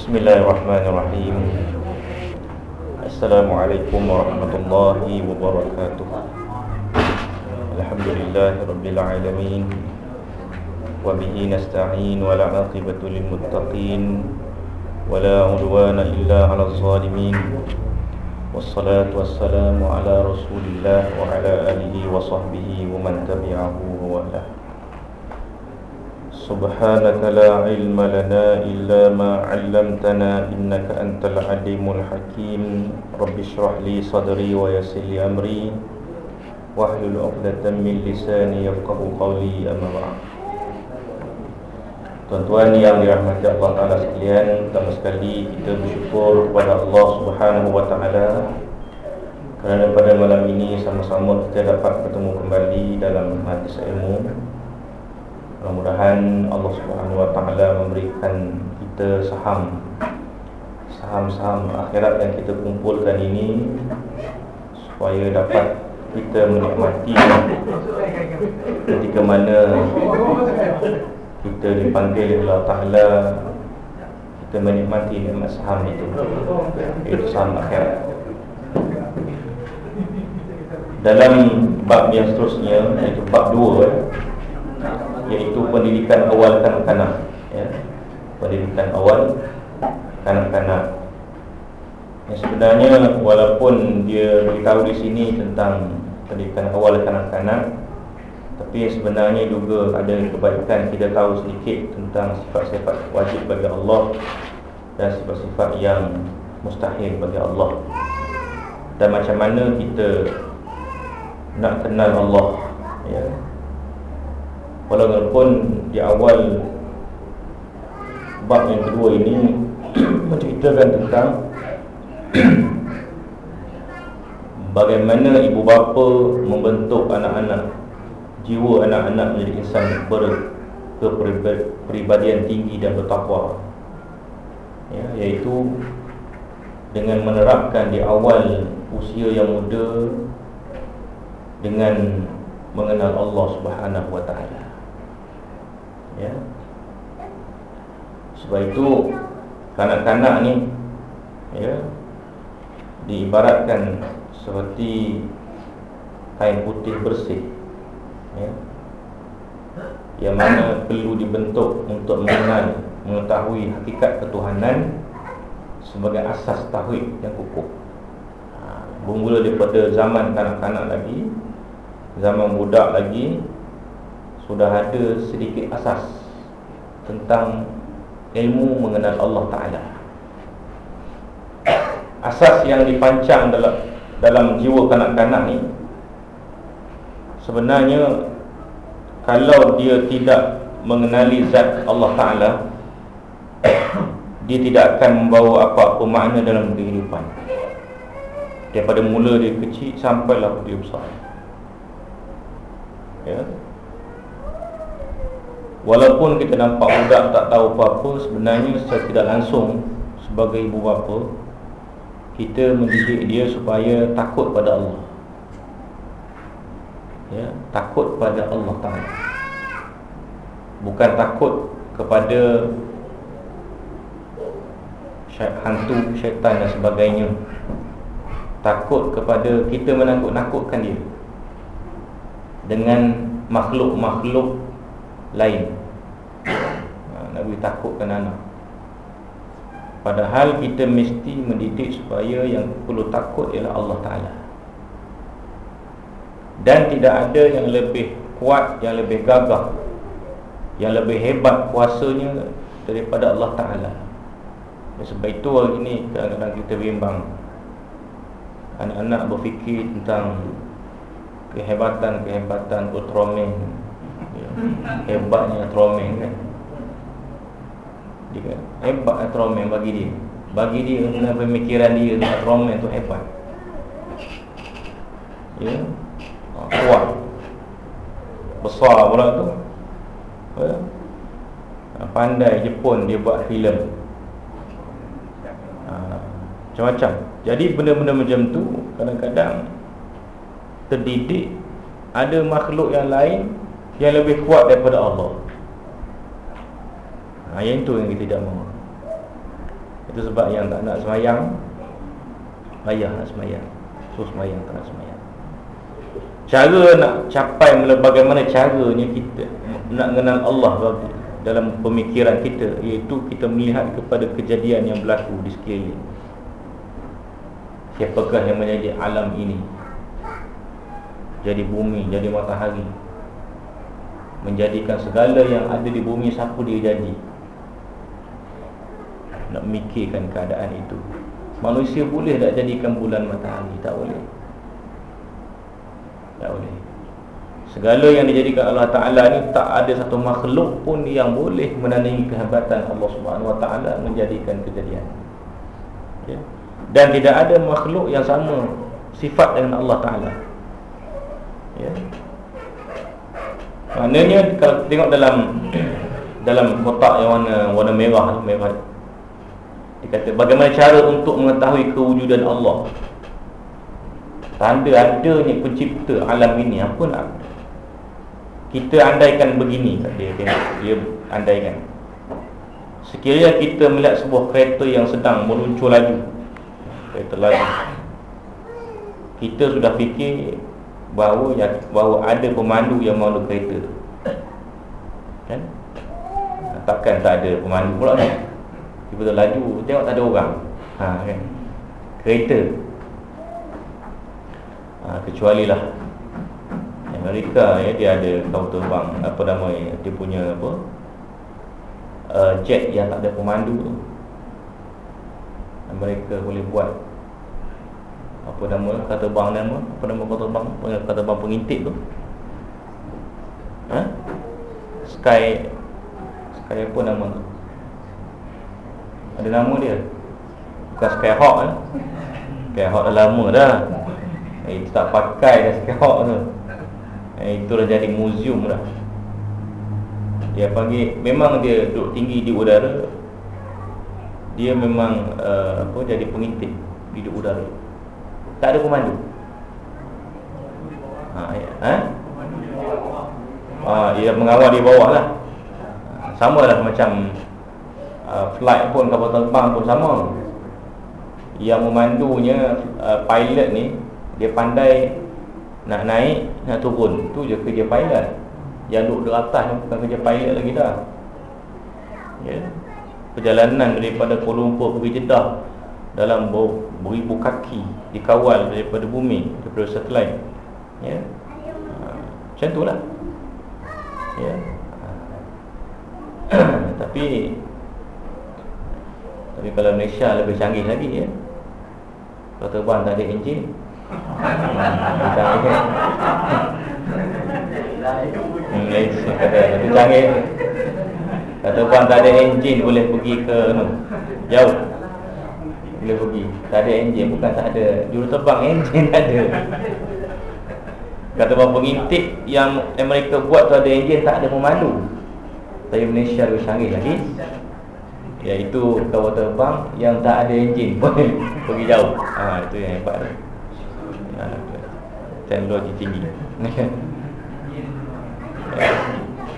بسم الله الرحمن الرحيم السلام عليكم ورحمة الله وبركاته الحمد لله رب العالمين وبه نستعين ولا عاقبة للمتقين ولا عدوان إلا على الظالمين والصلاة والسلام على رسول الله وعلى آله وصحبه ومن تبعه وله سبحانك لا علم لنا إلا ما علمتنا إنك أنت العليم الحكيم رب اشرح لي صدري ويسر لي أمري واحلل عقدة من لساني يفقه قولي أما بعد Tuan-tuan yang dirahmati Allah Ta'ala sekalian Pertama sekali kita bersyukur kepada Allah Subhanahu Wa Ta'ala Kerana pada malam ini sama-sama kita dapat bertemu kembali dalam majlis ilmu Mudah-mudahan Allah Subhanahu Wa Ta'ala memberikan kita saham Saham-saham akhirat yang kita kumpulkan ini Supaya dapat kita menikmati Ketika mana kita dipanggil Allah Ta'ala Kita menikmati nikmat saham itu Itu saham akhirat. Dalam bab yang seterusnya Iaitu bab dua Iaitu pendidikan awal kanak-kanak ya. Pendidikan awal kanak-kanak Yang sebenarnya walaupun dia beritahu di sini tentang Pendidikan awal kanak-kanak tapi sebenarnya juga ada kebaikan kita tahu sedikit tentang sifat-sifat wajib bagi Allah dan sifat-sifat yang mustahil bagi Allah. Dan macam mana kita nak kenal Allah ya. Walaupun di awal bab yang kedua ini menceritakan tentang bagaimana ibu bapa membentuk anak-anak jiwa anak-anak menjadi insan berkepribadian tinggi dan bertakwa. Ya, Iaitu dengan menerapkan di awal usia yang muda Dengan mengenal Allah subhanahu wa ta'ala ya. Sebab itu kanak-kanak ni ya, Diibaratkan seperti kain putih bersih ya, Yang mana perlu dibentuk untuk mengenal Mengetahui hakikat ketuhanan Sebagai asas tauhid yang kukuh ha, Bermula daripada zaman kanak-kanak lagi Zaman budak lagi Sudah ada sedikit asas Tentang ilmu mengenal Allah Ta'ala. Asas yang dipancang dalam dalam jiwa kanak-kanak ni Sebenarnya Kalau dia tidak mengenali zat Allah Ta'ala Dia tidak akan membawa apa-apa makna dalam kehidupan. Daripada mula dia kecil sampailah dia besar. Ya Walaupun kita nampak budak tak tahu apa-apa Sebenarnya secara tidak langsung Sebagai ibu bapa Kita mendidik dia supaya takut pada Allah ya, takut pada Allah Taala. Bukan takut kepada hantu, syaitan dan sebagainya. Takut kepada kita menakut-nakutkan dia dengan makhluk-makhluk lain. Ha, Nabi takutkan anak. Padahal kita mesti mendidik supaya yang perlu takut ialah Allah Ta'ala dan tidak ada yang lebih kuat, yang lebih gagah Yang lebih hebat kuasanya daripada Allah Ta'ala Sebab itu hari ini kadang-kadang kita bimbang Anak-anak berfikir tentang Kehebatan-kehebatan Ultraman. Hebatnya Ultraman kan? Dia, Hebat Ultraman bagi dia. Bagi dia dengan pemikiran dia Ultraman tu hebat. Ya? Kuat. Besar pula tu. Ya. pandai Jepun dia buat filem. Ha, macam-macam. Jadi benda-benda macam tu kadang-kadang terdidik ada makhluk yang lain yang lebih kuat daripada Allah. Ha, yang itu yang kita tidak mahu. Itu sebab yang tak nak semayang Ayah nak semayang. So semayang tak nak semayang. Cara nak capai Bagaimana caranya kita Nak mengenal Allah Dalam pemikiran kita Iaitu kita melihat kepada kejadian yang berlaku Di sekeliling. Siapakah yang menjadi alam ini? Jadi bumi, jadi matahari Menjadikan segala yang ada di bumi Siapa dia jadi nak mikirkan keadaan itu Manusia boleh tak jadikan bulan matahari? Tak boleh Tak boleh Segala yang dijadikan Allah Ta'ala ni Tak ada satu makhluk pun yang boleh Menandingi kehebatan Allah Subhanahu Wa Ta'ala Menjadikan kejadian ya? Dan tidak ada makhluk yang sama Sifat dengan Allah Ta'ala ya? Maknanya kalau tengok dalam dalam kotak yang warna warna merah merah dia kata bagaimana cara untuk mengetahui kewujudan Allah? Tanda adanya pencipta alam ini Apa nak Kita andaikan begini Dia tengok Dia andaikan. Sekiranya kita melihat sebuah kereta yang sedang meluncur laju Kereta laju Kita sudah fikir bahawa, ya, bahawa ada pemandu yang memandu kereta. Tu Kan? Takkan tak ada pemandu pula kan? Tiba-tiba laju Tengok tak ada orang. Ha, kan? Kereta. Ha, Kecuali lah Amerika ya, Dia ada kau terbang. Apa nama Dia? Punya apa? Uh, Jet yang tak ada pemandu tu. Amerika boleh buat Apa nama Kata bang nama Apa nama kata bang Kata bang pengintip tu. Ha? Sky Sky apa nama tu? Ada nama dia? Bukan Skyhawk eh? Skyhawk dah lama dah. Eh, Itu tak pakai dah Skyhawk tu. Eh, Itu dah jadi museum dah. Dia panggil Memang dia duduk tinggi di udara. Dia memang uh, apa Jadi pengintip Di udara Tak ada pemandu? Ha, ya. ha? Ah, dia mengawal di bawah lah. Sama lah macam Uh, flight pun kapal terbang pun sama. Yang memandunya uh, pilot ni dia pandai nak naik nak turun. Tu je kerja pilot. Yang duduk di atas ni bukan kerja pilot lagi dah. Ya. Perjalanan daripada Kuala Lumpur pergi Jeddah dalam beribu kaki dikawal daripada bumi daripada satelit ya macam itulah ya tapi tapi kalau Malaysia lebih canggih lagi ya. Kalau terbang tak ada enjin. Kita kata lebih canggih. Kalau terbang tak ada enjin boleh pergi ke no, jauh. Boleh pergi. Tak ada enjin bukan tak ada. Juru terbang enjin ada. Kata bang pengintip yang Amerika buat tu ada enjin tak ada pemandu. Tapi Malaysia lebih canggih lagi. Iaitu kapal terbang yang tak ada enjin boleh pergi jauh. Ha, itu yang hebat. Ha, teknologi tinggi.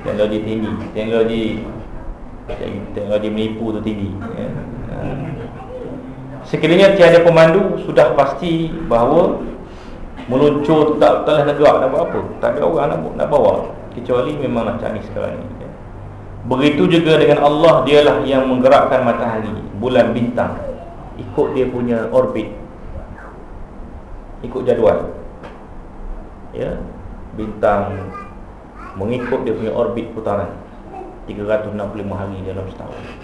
teknologi tinggi. Teknologi teknologi menipu tu tinggi. Ya. Ha. Sekiranya tiada pemandu sudah pasti bahawa meluncur tu tak telah negak nak buat apa. Tak ada orang nak, nak bawa. Kecuali memang nak canggih sekarang ni. Begitu juga dengan Allah Dialah yang menggerakkan matahari Bulan bintang. Ikut dia punya orbit. Ikut jadual. Ya. Bintang Mengikut dia punya orbit putaran. 365 hari dalam setahun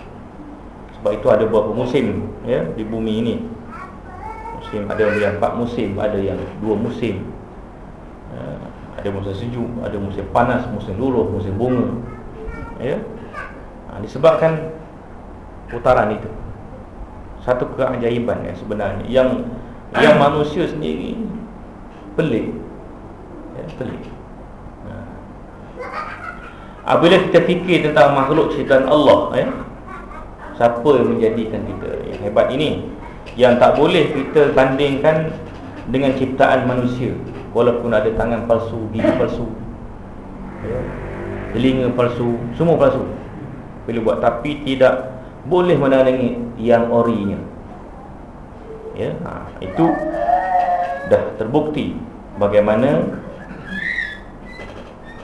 Sebab itu ada beberapa musim Ya Di bumi ini. Musim ada yang empat musim Ada yang dua musim. Ya, Ada musim sejuk Ada musim panas Musim luruh Musim bunga ya. Ha, disebabkan putaran itu. Satu keajaiban ya sebenarnya. Yang yang manusia sendiri pelik ya pelik. Ha. apabila kita fikir tentang makhluk ciptaan Allah ya siapa yang menjadikan kita yang hebat ini? Yang tak boleh kita bandingkan dengan ciptaan manusia walaupun ada tangan palsu gigi palsu ya telinga palsu, semua palsu. Bila buat tapi tidak boleh menalangi yang orinya. Ya ha, itu dah terbukti bagaimana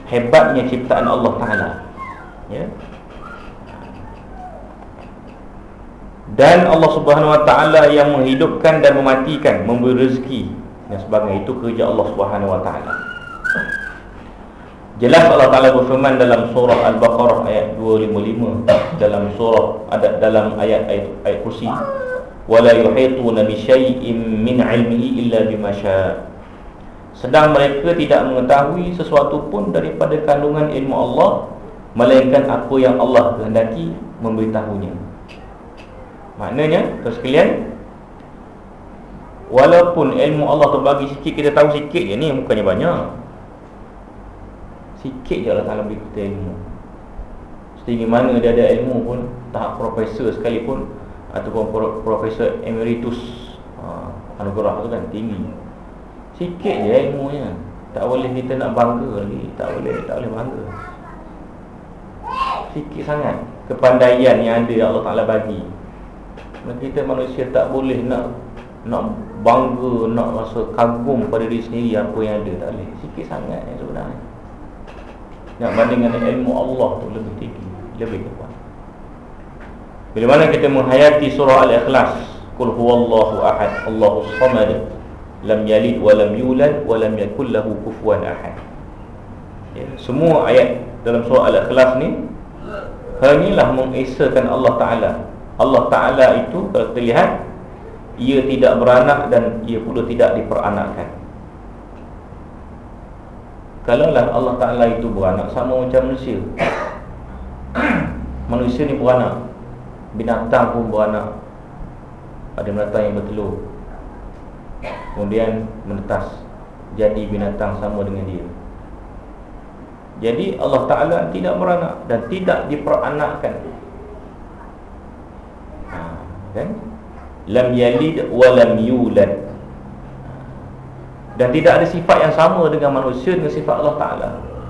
hebatnya ciptaan Allah taala. Ya dan Allah Subhanahu wa taala yang menghidupkan dan mematikan memberi rezeki dan sebagainya. Itu kerja Allah Subhanahu wa taala. Jelas Allah Taala berfirman dalam surah Al-Baqarah ayat 255 dalam surah ada dalam ayat ayat, ayat kursi. Wala yuhituna bi syai'in min 'ilmihi illa bima Sedang mereka tidak mengetahui sesuatu pun daripada kandungan ilmu Allah melainkan apa yang Allah kehendaki memberitahunya. Maknanya, terus sekalian Walaupun ilmu Allah terbagi sikit Kita tahu sikit je ni Bukannya banyak. Sikit je Allah Ta'ala beri kita ilmu. Setinggi mana dia ada ilmu pun Tahap profesor sekalipun Ataupun profesor emeritus ha, Anugerah tu kan tinggi. Sikit je ilmunya. Tak boleh kita nak bangga lagi. Tak boleh, tak boleh bangga. Sikit sangat Kepandaian yang ada Allah Ta'ala bagi Kita manusia tak boleh nak Nak bangga, nak rasa kagum pada diri sendiri Apa yang ada, tak boleh. Sikit sangat yang sebenarnya. Nak bandingkan ilmu Allah tu lebih tinggi Lebih kuat Bila mana kita menghayati surah Al-Ikhlas Qul huwallahu ahad Allahu samad Lam yalid wa lam yulad Wa lam yakul lahu kufuan ahad. Ya, Semua ayat dalam surah Al-Ikhlas ni Hanyalah mengesakan Allah Ta'ala Allah Ta'ala itu kalau kita lihat Ia tidak beranak dan ia pula tidak diperanakkan. Kalaulah Allah Ta'ala itu beranak Sama macam manusia. Manusia ni beranak Binatang pun beranak. Ada binatang yang bertelur Kemudian menetas. Jadi binatang sama dengan dia. Jadi Allah Ta'ala tidak beranak Dan tidak diperanakkan Kan? Lam yalid wa lam yulad. Dan tidak ada sifat yang sama dengan manusia dengan sifat Allah Ta'ala.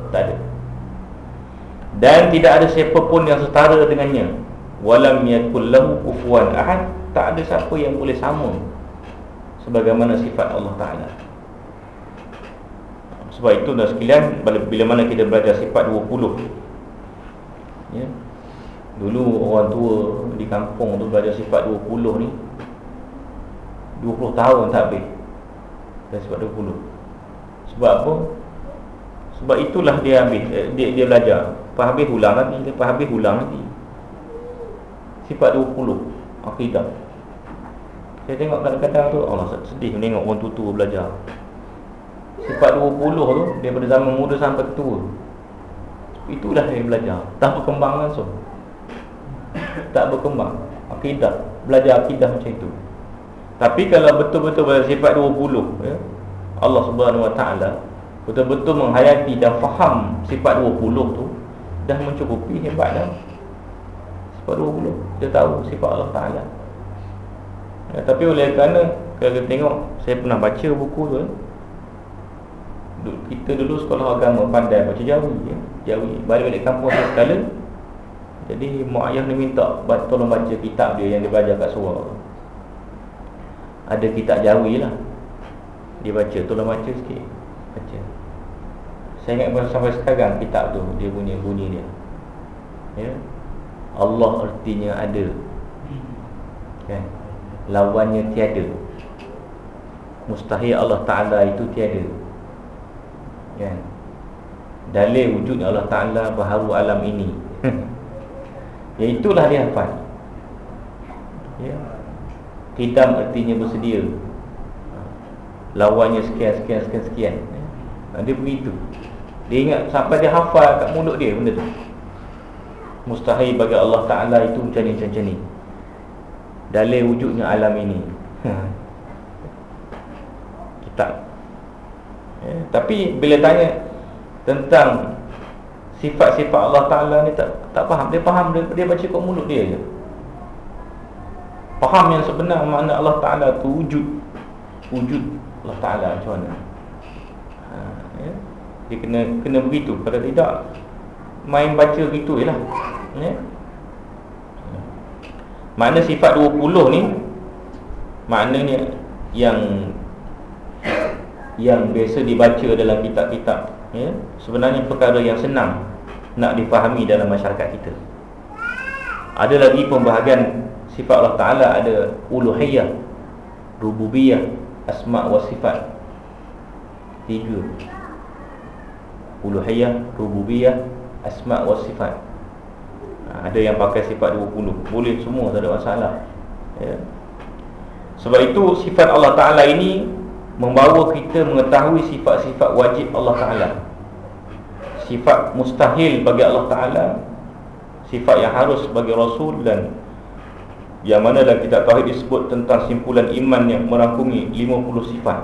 Tak ada. Dan tidak ada siapa pun yang setara dengannya. Walam yakul lahu kufuan ahad. Tak ada siapa yang boleh sama Sebagaimana sifat Allah Ta'ala. Sebab itu dah sekalian Bila mana kita belajar sifat 20 Ya Dulu orang tua di kampung tu belajar sifat 20 ni 20 tahun tak habis dan sebab 20 Sebab apa? Sebab itulah dia ambil eh, dia, dia belajar. Lepas habis ulang lagi Lepas habis ulang lagi. Sifat 20 Akidah. Saya tengok kadang-kadang tu Allah sedih menengok orang tua belajar. Sifat 20 tu Daripada zaman muda sampai ketua Itulah yang belajar. Tak berkembang langsung Tak berkembang Akidah Belajar akidah macam itu tapi kalau betul-betul pada sifat 20 ya, Allah Subhanahu Wa Taala betul-betul menghayati dan faham sifat 20 tu dah mencukupi hebat dah. Sifat 20 dia tahu sifat Allah Taala. Ya, tapi oleh kerana kalau kita tengok saya pernah baca buku tu ya, kita dulu sekolah agama pandai baca jawi ya. Jawi balik-balik kampung saya sekala jadi mak ayah ni minta tolong baca kitab dia yang dia belajar kat surau ada kitab jawi lah. Dia baca, tolong baca sikit. Baca. Saya ingat sampai sekarang kitab tu Dia punya bunyi dia. Ya? Allah artinya ada. Kan? Lawannya tiada. Mustahil Allah Ta'ala itu tiada. Kan? Dalil wujudnya Allah Ta'ala Baharu alam ini Ya itulah dia hafal. Ya. Hidam artinya bersedia. Lawannya sekian, sekian, sekian, sekian. Ha, Dia begitu. Dia ingat sampai dia hafal kat mulut dia benda tu. Mustahil bagi Allah Ta'ala itu macam ni, macam ni. Dalil wujudnya alam ini. Ha. Kitab ya, Tapi bila tanya Tentang Sifat-sifat Allah Ta'ala ni tak tak faham. Dia faham, dia, dia baca kat mulut dia je. Faham yang sebenar makna Allah Ta'ala tu wujud. Wujud Allah Ta'ala macam mana? Ha, ya? Dia kena kena begitu. Kalau tidak Main baca gitu je lah. Ya? Makna sifat 20 ni Maknanya Yang Yang biasa dibaca dalam kitab-kitab ya, Sebenarnya perkara yang senang Nak difahami dalam masyarakat kita. Ada lagi pembahagian Sifat Allah Ta'ala ada Uluhiyah Rububiyah Asma' wa sifat. Tiga. Uluhiyah Rububiyah Asma' wa sifat. Ha, Ada yang pakai sifat 20 Boleh semua tak ada masalah. Ya. Sebab itu sifat Allah Ta'ala ini Membawa kita mengetahui sifat-sifat wajib Allah Ta'ala Sifat mustahil bagi Allah Ta'ala Sifat yang harus bagi Rasul dan yang mana dalam kitab Tauhid disebut tentang simpulan iman yang merangkumi 50 sifat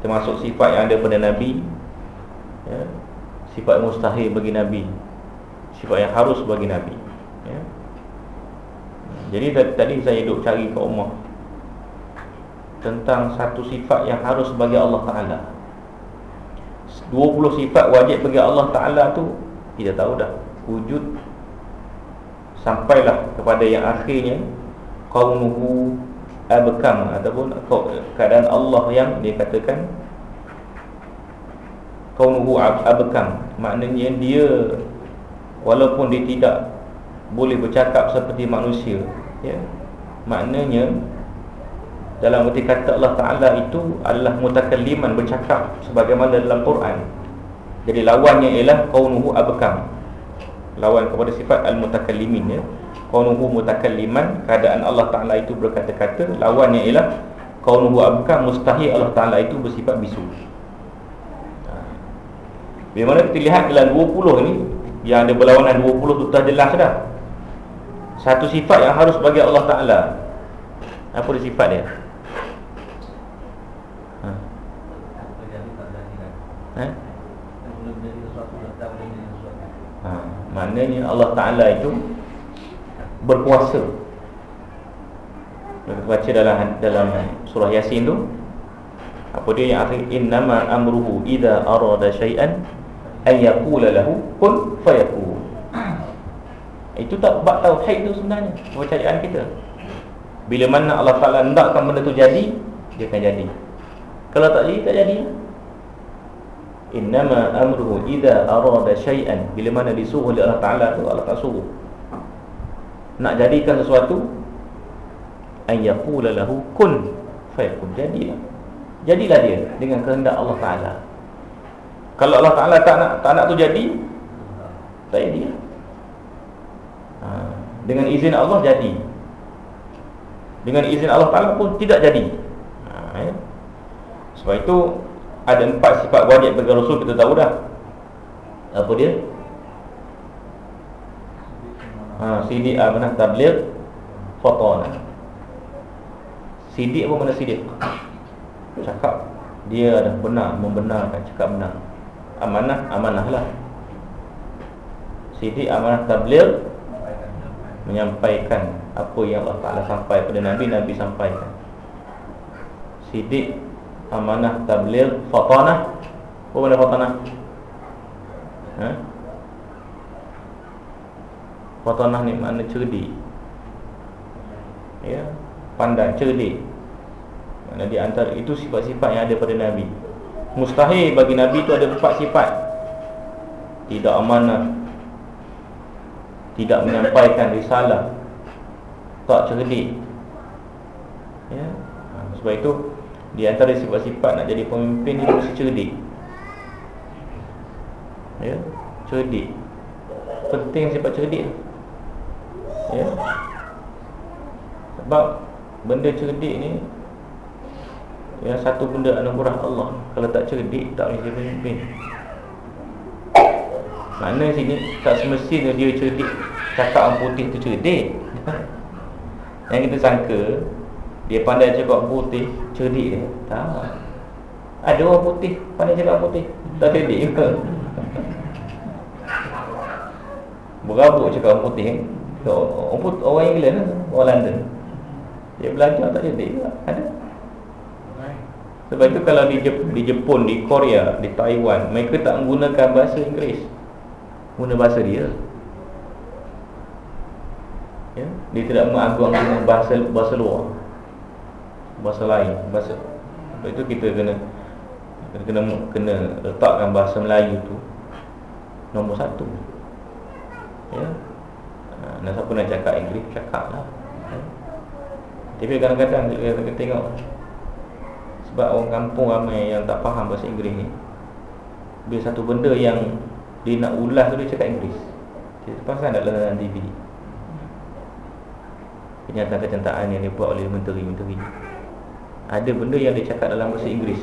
Termasuk sifat yang ada pada Nabi ya, Sifat mustahil bagi Nabi Sifat yang harus bagi Nabi ya. Jadi tadi saya duduk cari ke rumah Tentang satu sifat yang harus bagi Allah Ta'ala 20 sifat wajib bagi Allah Ta'ala tu Kita tahu dah. Wujud sampailah kepada yang akhirnya qaumuhu abkam ataupun keadaan Allah yang dia katakan qaumuhu abkam. Maknanya dia walaupun dia tidak boleh bercakap seperti manusia ya maknanya dalam erti kata Allah Taala itu adalah mutakalliman bercakap sebagaimana dalam Quran. Jadi lawannya ialah qaumuhu abkam. Lawan kepada sifat al-mutakallimin ya. Kaunuhu mutakalliman keadaan Allah Taala itu berkata-kata lawannya ialah kaunuhu abka mustahil Allah Taala itu bersifat bisu. Ha. Bagaimana kita lihat dalam 20 ni Yang ada berlawanan 20 tu dah jelas dah. Satu sifat yang harus bagi Allah Ta'ala. Apa dia sifat dia? Ha? Ha? Maknanya Allah Ta'ala itu Berkuasa Kita baca dalam dalam surah Yasin tu Apa dia yang akhir Innama amruhu idha arada syai'an Ayyakula lahu Kun fayaku Itu tak bak tauhid tu sebenarnya Kepercayaan kita. Bila mana Allah Ta'ala hendakkan benda tu jadi Dia akan jadi. Kalau tak jadi, tak jadi Innama amruhu idha arada syai'an. Bila mana disuruh oleh Allah Ta'ala tu Allah tak suruh. Nak jadikan sesuatu Ayyakula lahu kun Fayakun Jadilah Jadilah dia dengan kehendak Allah Ta'ala. Kalau Allah Ta'ala tak nak, tak nak tu jadi Tak jadi ha. Dengan izin Allah jadi. Dengan izin Allah Ta'ala pun tidak jadi. Ha, ya? Sebab itu ada empat sifat wajib bagi Rasul kita tahu dah. Apa dia? Ha, sidik amanah tabligh? Fatana sidik apa mana sidik? Cakap. Dia ada benar membenarkan cakap benar. Amanah amanah lah. Sidik amanah tabligh menyampaikan apa yang Allah Ta'ala sampai pada Nabi Nabi sampaikan. Sidik amanah tabligh fatanah apa mana fatanah ha? Fatanah ni makna cerdik. Ya pandai cerdik. Mana di antara itu sifat-sifat yang ada pada nabi. Mustahil bagi nabi itu ada empat sifat. Tidak amanah. Tidak menyampaikan risalah. Tak cerdik. Ya ha, sebab itu di antara sifat-sifat nak jadi pemimpin Dia mesti cerdik. Ya Cerdik. Penting sifat cerdik Ya. Sebab Benda cerdik ni Ya satu benda anugerah Allah Kalau tak cerdik Tak boleh jadi pemimpin. Mana sini Tak semestinya dia cerdik Cakap orang putih tu cerdik. Yang kita sangka dia pandai cakap putih Cerdik dia. Tak Ada orang putih Pandai cakap putih. Tak cerdik ke Berabuk cakap orang putih Orang, putih, orang England Orang London. Dia belajar tak cerdik ke Ada. Sebab itu kalau di Jepun, di Jepun, di Korea, di Taiwan Mereka tak menggunakan bahasa Inggeris. Guna bahasa dia. Ya? Dia tidak mengagung dengan bahasa bahasa luar Bahasa lain. Bahasa. Sebab itu kita kena kena, kena letakkan bahasa Melayu tu Nombor satu. Ya. Ha, Dan siapa nak cakap Inggeris, cakap lah. Ya? Tapi kadang-kadang kita tengok Sebab orang kampung ramai yang tak faham bahasa Inggeris ni Bila satu benda yang dia nak ulas tu dia cakap Inggeris. Kita pasang dalam TV Kenyataan kecintaan yang dibuat oleh menteri-menteri Ada benda yang dia cakap dalam bahasa Inggeris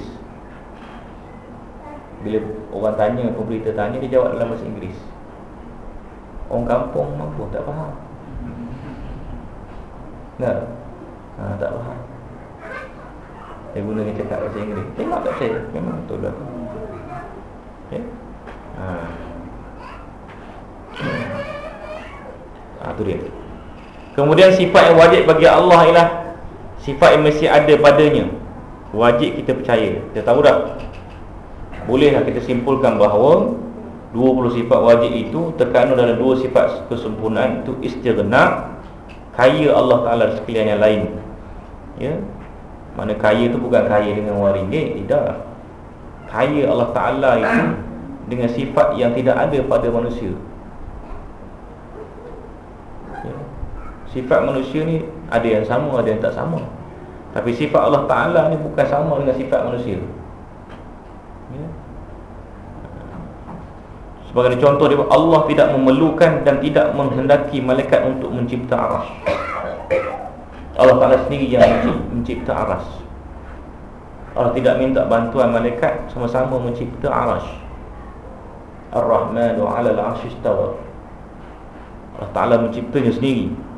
Bila orang tanya, pemberita tanya Dia jawab dalam bahasa Inggeris Orang kampung mampu tak faham Tak? Ha, tak faham Dia guna dia cakap bahasa Inggeris Tengok tak saya? Memang betul lah Okay? Ha. Ha, tu dia Kemudian sifat yang wajib bagi Allah ialah Sifat yang mesti ada padanya Wajib kita percaya. Kita tahu tak? Bolehlah kita simpulkan bahawa 20 sifat wajib itu Terkandung dalam dua sifat kesempurnaan Itu istirna Kaya Allah Ta'ala sekalian yang lain. Ya? Mana kaya itu bukan kaya dengan wang ringgit Tidak. Kaya Allah Ta'ala itu Dengan sifat yang tidak ada pada manusia Sifat manusia ni ada yang sama, ada yang tak sama. Tapi sifat Allah Ta'ala ni bukan sama dengan sifat manusia. Ya. Sebagai contoh dia Allah tidak memerlukan dan tidak menghendaki malaikat untuk mencipta aras. Allah Ta'ala sendiri yang mencipta aras. Allah tidak minta bantuan malaikat sama-sama mencipta aras. Ar-Rahmanu 'ala al-'arsy istawa. Allah Ta'ala menciptanya sendiri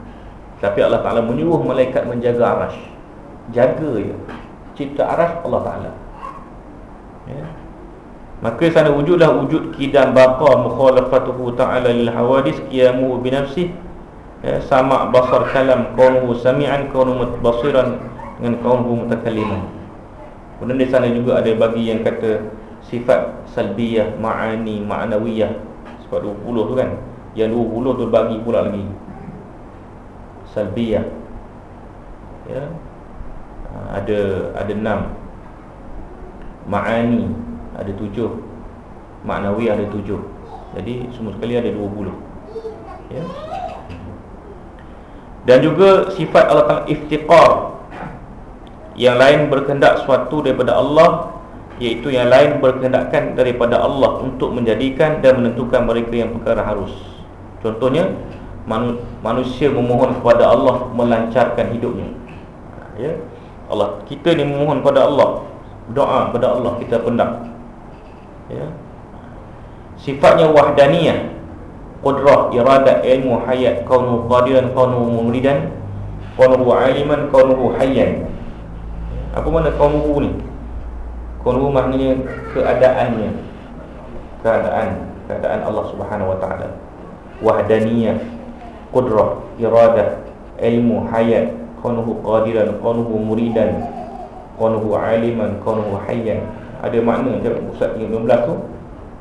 tapi Allah Ta'ala menyuruh malaikat menjaga arash Jaga ya Cipta arash Allah Ta'ala. Ya. Maka sana wujudlah wujud kidam baqa Mukhalafatuhu ta'ala lil hawadis Qiyamu binafsih ya. Sama' basar kalam Kaunuhu sami'an Kaunuhu basiran Dengan kaunuhu mutakaliman Kemudian di sana juga ada bagi yang kata Sifat salbiyah, ma'ani, ma'nawiyah. Sifat 20 tu kan? Yang 20 tu bagi pula lagi salbiyah. Ya. Ha, ada ada enam. Ma'ani ada tujuh. Maknawi ada tujuh. Jadi semua sekali ada dua puluh. Ya. Dan juga sifat Allah Ta'ala iftiqar. Yang lain berkendak suatu daripada Allah Iaitu yang lain berkendakkan daripada Allah Untuk menjadikan dan menentukan mereka yang perkara harus. Contohnya manusia memohon kepada Allah melancarkan hidupnya. Ya. Allah kita ni memohon kepada Allah, doa kepada Allah kita pendam. Ya. Sifatnya wahdaniyah. Qudrah, iradat, ilmu, hayat, kaunu qadiran, kaunu muridan, kaunu aliman, kaunu hayyan. Apa makna kaunu ni? Kaunu maknanya keadaannya. Keadaan, keadaan Allah Subhanahu wa taala. Wahdaniyah qudrah, iradah, ilmu, hayat, kaunuhu qadiran, kaunuhu muridan, kaunuhu aliman, kaunuhu hayyan. Ada makna dalam Ustaz 15 tu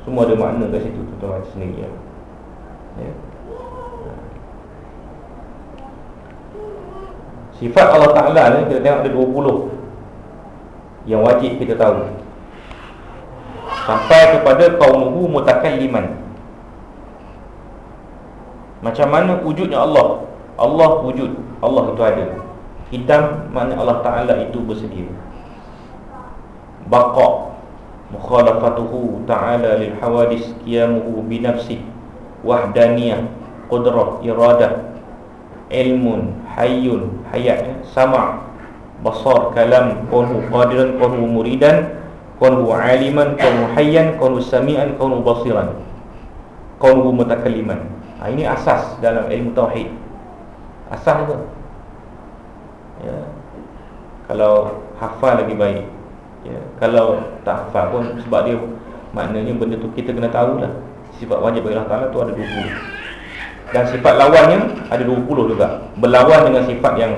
semua ada makna kat situ tuan-tuan sendiri ya. ya. Sifat Allah Ta'ala ni kita tengok ada 20 Yang wajib kita tahu Sampai kepada kaunuhu mutakalliman macam mana wujudnya Allah? Allah wujud. Allah itu ada. Hitam mana Allah Ta'ala itu bersedia. Baqa Mukhalafatuhu Ta'ala lil hawadis Qiyamuhu binafsih. Wahdaniyah. Qudrah. Iradah. Ilmun. Hayyun. Hayat. Sama' Basar. Kalam. Kunhu Qadiran Kunhu Muridan Kunhu Aliman Kunhu Hayyan Kunhu Sami'an Kunhu Basiran. Kunhu Mutakaliman ha, Ini asas dalam ilmu tauhid. Asas itu ya. Kalau hafal lagi baik. Ya. Kalau tak hafal pun Sebab dia maknanya benda tu kita kena tahulah. Sifat wajib bagi Allah Ta'ala tu ada 20 Dan sifat lawannya ada 20 juga. Berlawan dengan sifat yang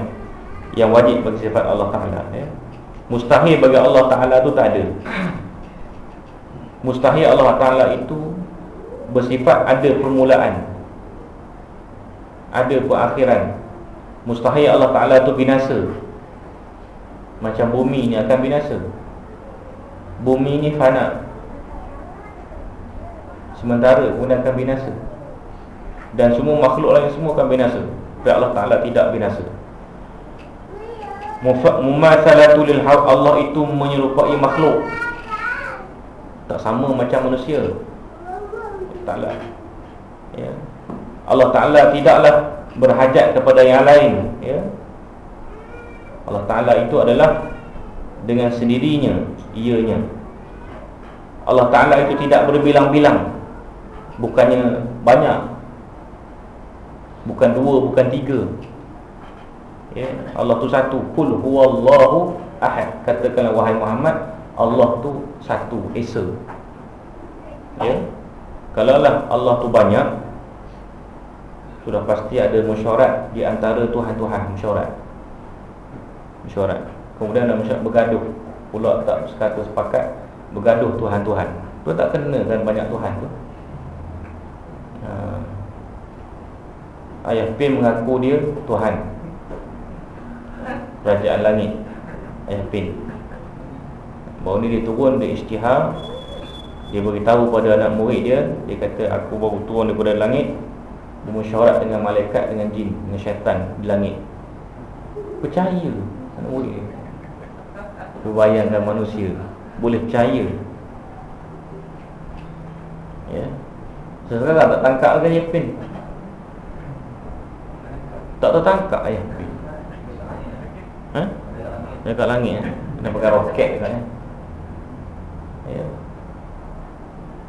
Yang wajib bagi sifat Allah Ta'ala ya. Mustahil bagi Allah Ta'ala tu tak ada. Mustahil Allah Ta'ala itu Bersifat ada permulaan ada perakhiran Mustahil Allah Ta'ala tu binasa. Macam bumi ni akan binasa. Bumi ni fana. Sementara kemudian akan binasa. Dan semua makhluk lain semua akan binasa. Tapi Allah Ta'ala tidak binasa. Mumasalatu lil Allah itu menyerupai makhluk. Tak sama macam manusia. Ta'ala ya. Allah Ta'ala tidaklah berhajat kepada yang lain ya. Allah Taala itu adalah dengan sendirinya ianya. Allah Taala itu tidak berbilang-bilang. Bukannya banyak. Bukan dua bukan tiga. Ya Allah tu satu. Kul huwallahu ahad. Katakanlah wahai Muhammad Allah tu satu esa. Ya. Kalaulah Allah tu banyak sudah pasti ada mesyuarat di antara tuhan-tuhan mesyuarat. Mesyuarat. Kemudian ada mesyuarat bergaduh. Pula tak sekata sepakat bergaduh tuhan-tuhan. Tu tak kena dan banyak tuhan tu. Ha. Ayah Pin mengaku dia Tuhan Kerajaan langit Ayah Pin Baru ni dia turun Dia istihar Dia beritahu pada anak murid dia Dia kata aku baru turun daripada langit bermusyawarat dengan malaikat dengan jin dengan syaitan di langit. Percaya. Anak boleh. Berbayangkan manusia boleh percaya. Ya. Sekarang tak tangkap lagi ayah pin. Tak tertangkap ayah pin. Ha? dekat langit ya? kena pakai roket ya? ya.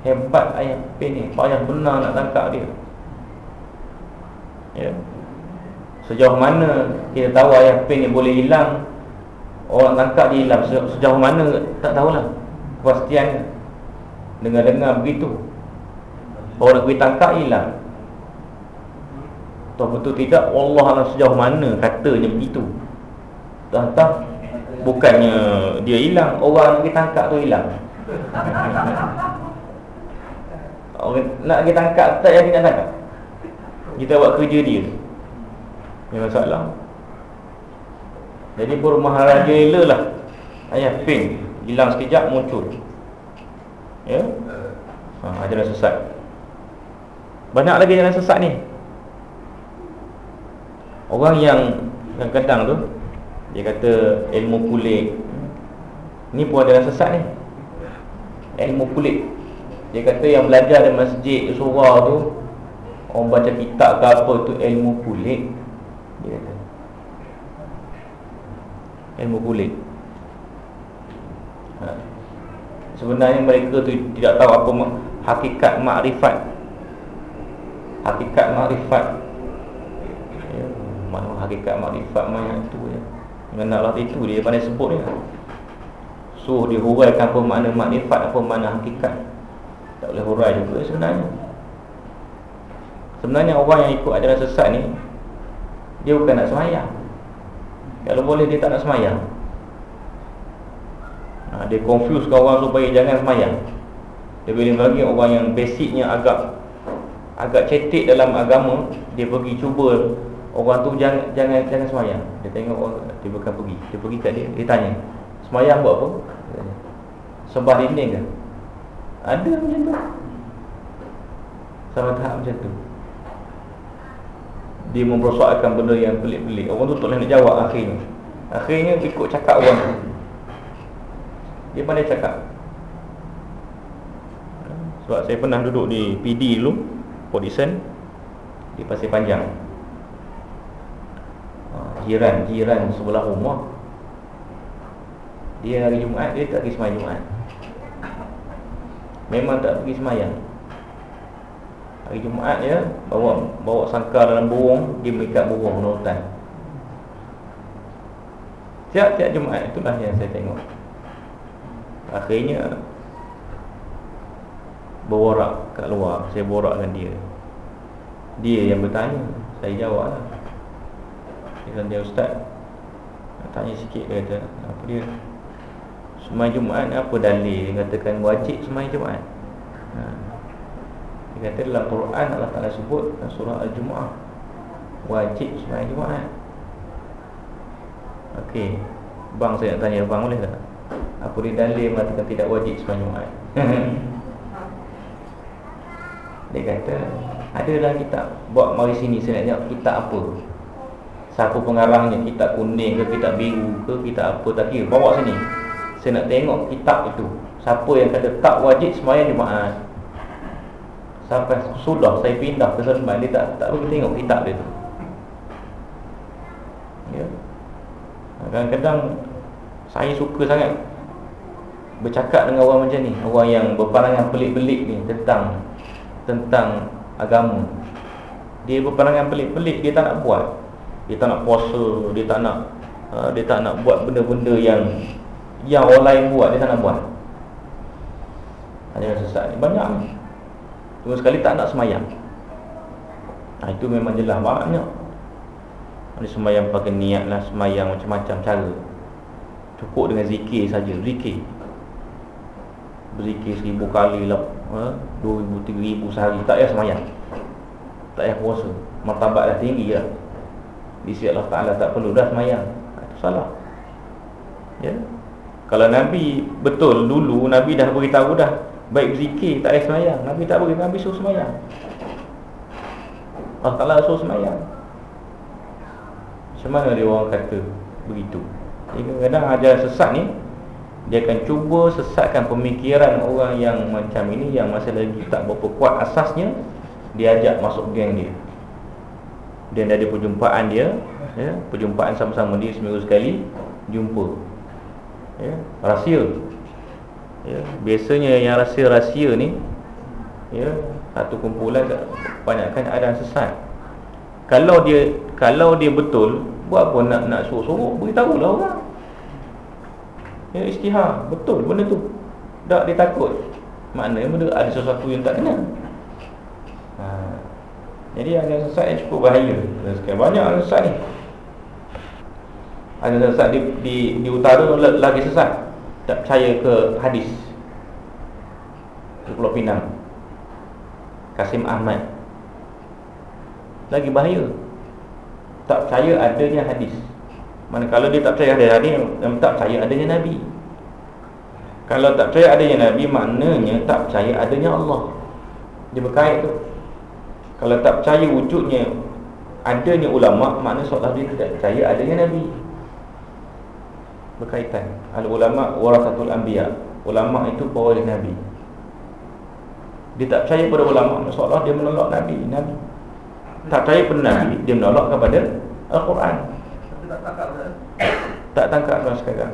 Hebat ayah pin ni. Payah benar nak tangkap dia ya. Sejauh mana kita tahu ayah pin ni boleh hilang Orang tangkap dia hilang. Sejauh mana tak tahulah. Kepastian Dengar-dengar begitu. Orang pergi tangkap hilang. Tahu betul tidak Allah Allah sejauh mana katanya begitu. Tak? Bukannya dia hilang Orang pergi tangkap tu hilang. Orang nak pergi tangkap Tak yang nak tangkap kita buat kerja dia. Ini masalah. Jadi pun maharaja lah Ayah ping Hilang sekejap muncul. Ya? Ha, Ajaran sesat. Banyak lagi ajaran sesat ni. Orang yang Yang kadang tu Dia kata ilmu kulit. Ni pun ajaran sesat ni. Ilmu kulit. Dia kata yang belajar di masjid Surah tu Orang baca kitab ke apa tu ilmu kulit. Dia kata. Ilmu kulit. Ha. Sebenarnya mereka tu tidak tahu apa Hakikat makrifat. Hakikat makrifat. Ya, Mana hakikat makrifat Mana itu ya. Dengan Allah itu dia pandai sebut ya. Suruh dihuraikan apa makna makrifat Apa makna hakikat. Tak boleh hurai juga sebenarnya Sebenarnya orang yang ikut ajaran sesat ni Dia bukan nak semayang. Kalau boleh dia tak nak semayang. Ha, Dia confuse orang supaya jangan semayang. Dia boleh bagi orang yang basicnya agak Agak cetek dalam agama Dia pergi cuba Orang tu jangan jangan jangan semayang. Dia tengok orang Dia bukan pergi. Dia pergi kat dia Dia tanya Semayang buat apa? Sembah dinding ke? Ada macam tu. Sama tahap macam tu dia mempersoalkan benda yang pelik-pelik. Orang tu tak boleh nak jawab akhirnya. Akhirnya ikut cakap orang. Tu Dia pandai cakap. Sebab saya pernah duduk di PD dulu Podison Di Pasir Panjang. Ha, Jiran, jiran sebelah rumah. Dia hari Jumaat, dia tak pergi semayang Jumaat. Memang tak pergi semayang Hari Jumaat ya bawa bawa sangkar dalam burung dia mengikat burung dalam hutan. Tiap-tiap Jumaat itulah yang saya tengok. Akhirnya berborak kat luar, saya borak dengan dia. Dia yang bertanya, saya jawablah. Dia kata dia ustaz. Tanya sikit dia kata, apa dia? Semai Jumaat apa dalil dia katakan wajib semai Jumaat? Ha. Dia kata dalam Quran Allah Ta'ala sebut surah Al-Jumu'ah Wajib sembahyang Jumaat Okey. Bang saya nak tanya bang boleh tak? Apa dia dalil mengatakan tidak wajib sembahyang Jumaat? dia kata, ada dalam kitab buat mari sini saya nak tengok kitab apa. Siapa pengarangnya, kitab kuning ke, kitab biru ke, kitab apa tak kira, bawa sini. Saya nak tengok kitab itu. Siapa yang kata tak wajib sembahyang Jumaat? Sampai sudah saya pindah ke Seremban Dia tak tak boleh tengok kitab dia tu. Ya. Kadang-kadang Saya suka sangat Bercakap dengan orang macam ni. Orang yang berpandangan pelik-pelik ni Tentang Tentang agama. Dia berpandangan pelik-pelik Dia tak nak buat. Dia tak nak puasa Dia tak nak uh, Dia tak nak buat benda-benda yang Yang orang lain buat Dia tak nak buat. Hanya sesat. Ni Banyak. ni Cuma sekali tak nak semayang. Nah, Itu memang jelas banyak. Ada semayang pakai niat lah Semayang macam-macam cara. Cukup dengan zikir saja Zikir. Berzikir seribu kali lah ha? Dua ribu, tiga ribu sehari Tak payah semayang. Tak payah puasa. Martabat dah tinggi lah. Di sisi Allah Ta'ala tak perlu dah semayang. Itu salah. Ya. Kalau Nabi betul dulu Nabi dah beritahu dah Baik berzikir tak ada semayang. Nabi tak boleh Nabi suruh semayang. Allah Ta'ala suruh semayang. Macam mana dia orang kata Begitu? Jadi kadang ajar sesat ni Dia akan cuba sesatkan pemikiran Orang yang macam ini Yang masih lagi tak berapa kuat asasnya Dia ajak masuk geng dia. Dan ada perjumpaan dia ya, Perjumpaan sama-sama dia seminggu sekali Jumpa. Ya, Rahsia ya, Biasanya yang rahsia-rahsia ni ya, Satu kumpulan Banyakkan ada sesat. Kalau dia kalau dia betul Buat apa nak nak suruh-suruh? Beritahulah orang. Ya istihar. Betul benda tu. Tak dia takut. Maknanya benda ada sesuatu yang tak kena. Ha. Jadi ada sesat yang cukup bahaya. Sekarang banyak ada sesat ni. Ada sesat di, di, di utara lagi sesat tak percaya ke hadis? Di Pulau Pinang? Kasim Ahmad. Lagi bahaya. Tak percaya adanya hadis. Manakala dia tak percaya ada hadis tak percaya adanya Nabi. Kalau tak percaya adanya Nabi maknanya tak percaya adanya Allah. Dia berkait tu. Kalau tak percaya wujudnya adanya ulama maknanya seolah dia tidak percaya adanya Nabi berkaitan. Al ulama warasatul anbiya. Ulama itu pewaris nabi. Dia tak percaya pada ulama seolah dia menolak nabi. Nabi tak percaya pada nabi dia menolak kepada al-Quran. Tak tangkap tak sekarang.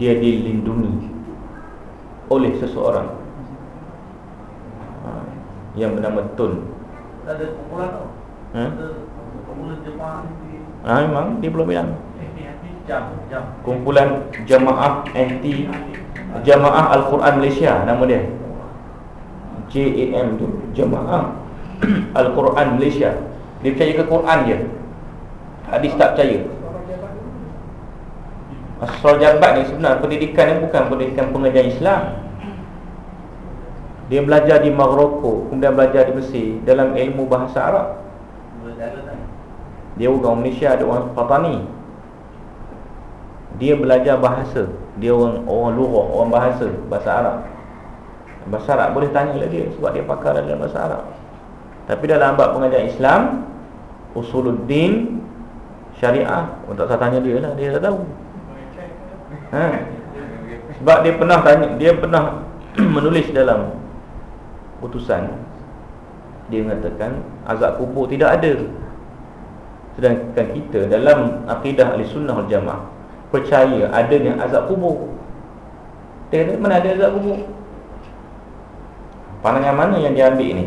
Dia dilindungi oleh seseorang. Ha, yang bernama Tun. Ada kumpulan tau. Ha? ada kumpulan jemaah ha, memang dia belum bilang Kumpulan Jamaah Anti Jamaah Al-Quran Malaysia Nama dia. JAM tu Jamaah Al-Quran Malaysia. Dia percaya ke Quran dia? Hadis tak percaya. Asal jabat ni sebenarnya Pendidikan ni bukan pendidikan pengajian Islam. Dia belajar di Morocco Kemudian belajar di Mesir Dalam ilmu bahasa Arab. Dia orang Malaysia Ada orang Fatani dia belajar bahasa. Dia orang orang lughah orang bahasa bahasa Arab. Bahasa Arab boleh tanya dia sebab dia pakar dalam bahasa Arab. Tapi dalam bab pengajian Islam usuluddin syariah untuk saya tanya dia lah dia tak tahu. Ha. sebab dia pernah tanya dia pernah menulis dalam putusan dia mengatakan azab kubur tidak ada. Sedangkan kita dalam akidah ahli sunnah wal jamaah percaya adanya azab kubur. Dia kata, mana ada azab kubur? Pandangan mana yang dia ambil ni?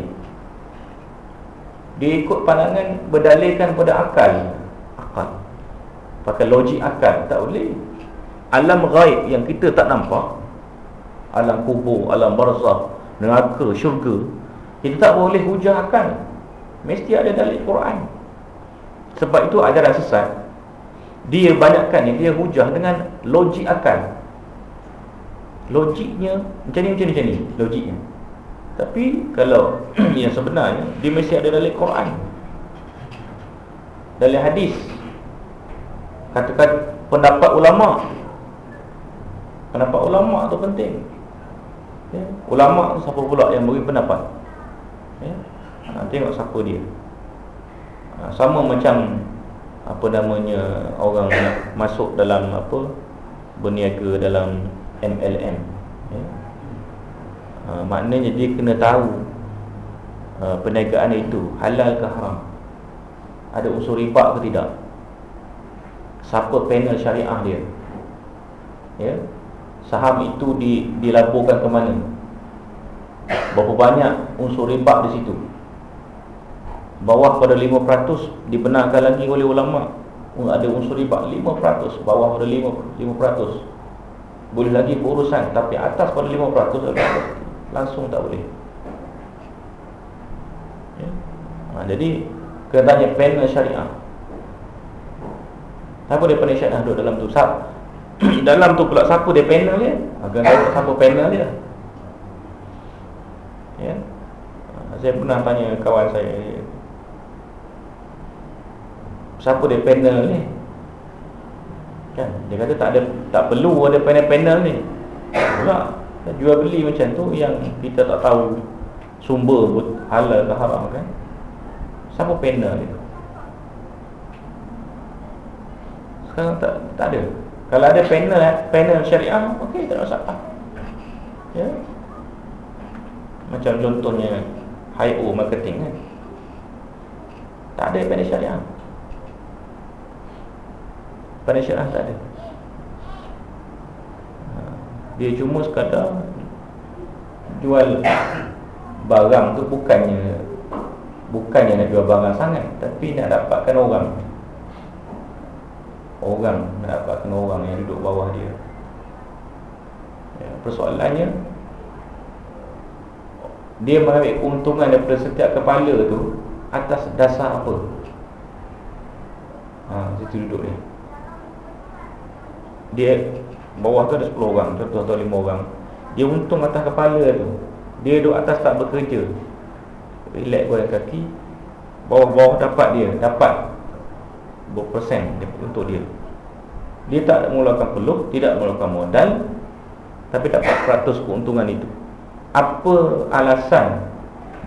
Dia ikut pandangan berdalilkan pada akal. Akal. Pakai logik akal. Tak boleh. Alam gaib yang kita tak nampak. Alam kubur, alam barzah, neraka, syurga. Kita tak boleh hujah akal. Mesti ada dalil Quran. Sebab itu ajaran sesat dia banyakkan ni dia hujah dengan logik akal. Logiknya macam ni macam ni macam ni logiknya. Tapi kalau yang sebenarnya dia mesti ada dalam Quran. Dalam hadis. Katakan pendapat ulama. Pendapat ulama tu penting. Ya. Ulama tu siapa pula yang beri pendapat? Ya. ha, Tengok siapa dia. Ha, Sama macam Apa namanya Orang nak masuk dalam apa Berniaga dalam MLM ya. ha, Maknanya dia kena tahu uh, Perniagaan itu Halal ke haram. Ada unsur riba ke tidak? Siapa panel syariah dia? Ya. Saham itu di, dilaporkan ke mana? Berapa banyak unsur riba di situ Bawah pada 5% Dibenarkan lagi oleh ulama. Ada unsur riba. 5% Bawah pada 5%, 5% Boleh lagi berurusan Tapi atas pada 5% Langsung tak boleh. Ya? ha, Jadi Kena tanya panel syariah. Apa dia panel syariah? Duduk dalam tu. Sab Dalam tu pula siapa dia panel dia? Agar tahu siapa panel dia? Ya. Ha, Saya pernah tanya kawan saya Siapa dia panel ni? Kan? Dia kata tak ada Tak perlu ada panel-panel ni. Pula Jual beli macam tu Yang kita tak tahu Sumber halal ke haram kan? Siapa panel dia? Sekarang tak tak ada. Kalau ada panel panel syariah Okey tak ada masalah. Ya? Macam contohnya Hi-O marketing kan? Tak ada panel syariah pada syarah tak ada. Ha, Dia cuma sekadar Jual Barang tu bukannya Bukannya nak jual barang sangat Tapi nak dapatkan orang. Orang Nak dapatkan orang yang duduk bawah dia. Ya, Persoalannya Dia mengambil keuntungan daripada setiap kepala tu Atas dasar apa? Ha, situ duduk dia dia bawah tu ada 10 orang, contoh atau 5 orang. Dia untung atas kepala tu. Dia duduk atas tak bekerja. Relax goyang kaki. Bawah-bawah dapat dia, dapat berapa persen untuk dia. Dia tak mengeluarkan peluh, tidak mengeluarkan modal tapi dapat peratus keuntungan itu. Apa alasan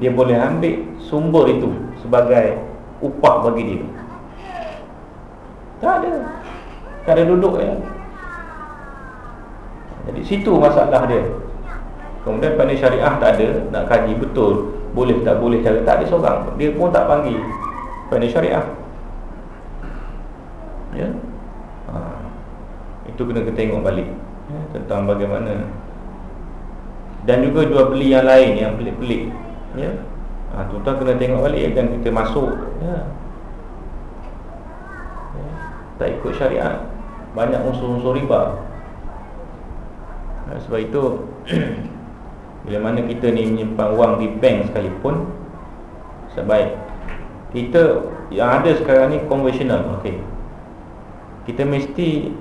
dia boleh ambil sumber itu sebagai upah bagi dia? Tak ada. Tak ada duduk ya. Jadi situ masalah dia. Kemudian pada syariah tak ada Nak kaji betul Boleh tak boleh cara Tak ada seorang Dia pun tak panggil Pada syariah. Ya? Ha. Itu kena kita tengok balik ya? Tentang bagaimana. Dan juga jual beli yang lain Yang pelik-pelik Ya. Ha, Tuan-tuan kena tengok balik? Dan kita masuk Ya. Ya, tak ikut syariat Banyak unsur-unsur riba sebab itu Bila mana kita ni menyimpan wang di bank sekalipun Sebaik. Kita yang ada sekarang ni konvensional okay. Kita mesti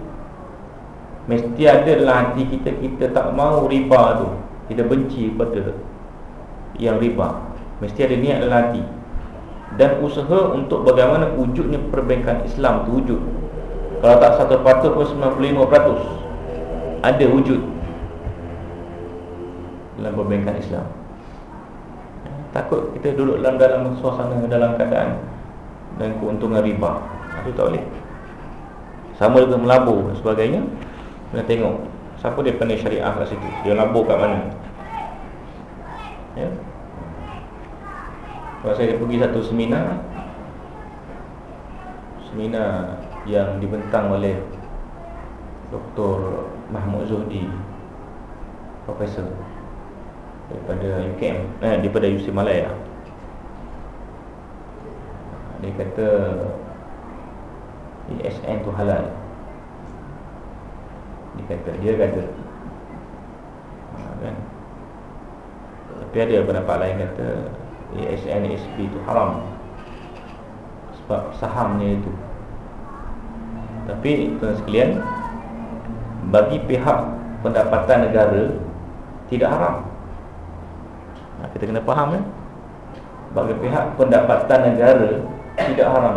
Mesti ada dalam hati kita Kita tak mahu riba tu. Kita benci pada Yang riba. Mesti ada niat dalam hati. Dan usaha untuk bagaimana wujudnya perbankan Islam tu wujud. Kalau tak satu patuh pun 95% Ada wujud dalam perbankan Islam. Takut kita duduk dalam dalam suasana dalam keadaan dan keuntungan riba. Itu tak boleh. Sama dengan melabur dan sebagainya. Kita tengok Siapa dia pandai syariah kat situ. Dia labur kat mana? Ya. Kalau saya pergi satu seminar Seminar yang dibentang oleh Dr. Mahmud Zuhdi Profesor daripada UKM eh daripada UC Malaya dia kata ESN tu halal. Dia kata dia kata ha, kan. Tapi ada pendapat lain kata ESN ESP tu haram. Sebab sahamnya itu. Tapi tuan sekalian bagi pihak pendapatan negara tidak haram. ha, Kita kena faham ya Bagi pihak pendapatan negara Tidak haram.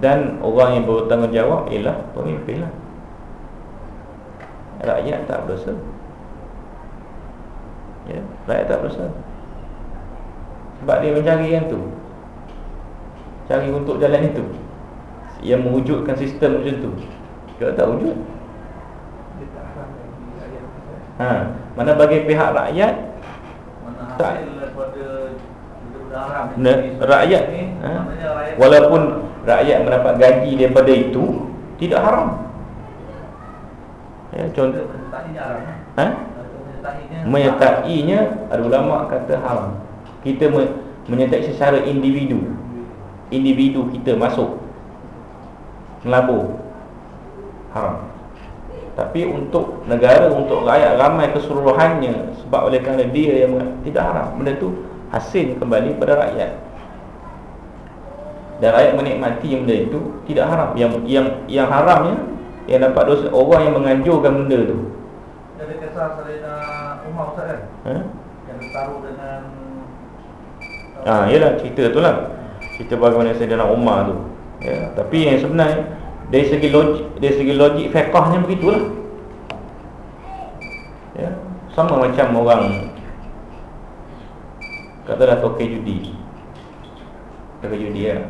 Dan orang yang bertanggungjawab Ialah pemimpin lah. Rakyat tak berdosa. Ya, Rakyat tak berdosa. Sebab dia mencari yang tu. Cari untuk jalan itu. Yang mewujudkan sistem macam tu. Kalau tak wujud. Ha, Mana bagi pihak rakyat tak rakyat ha? walaupun rakyat mendapat gaji daripada itu tidak haram. Ya contoh ha? Menyertainya ada ulama kata haram. Kita menyertai secara individu. Individu kita masuk melabur. Haram tapi untuk negara untuk rakyat ramai keseluruhannya sebab oleh kerana dia yang tidak haram. Benda tu hasil kembali pada rakyat. Dan rakyat menikmati benda itu tidak haram. Yang yang yang haramnya yang dapat dosa orang yang menganjurkan benda tu. Ada kisah Salina Umar Ustaz kan? Ha? yang taruh dengan Ah, ha, yalah cerita tu lah. Cerita bagaimana Sayyidina Umar tu. Ya, Tapi yang sebenarnya Dari segi logik Dari segi logik fiqahnya begitulah. Ya Sama macam orang Katalah toke judi. Toke judi ya.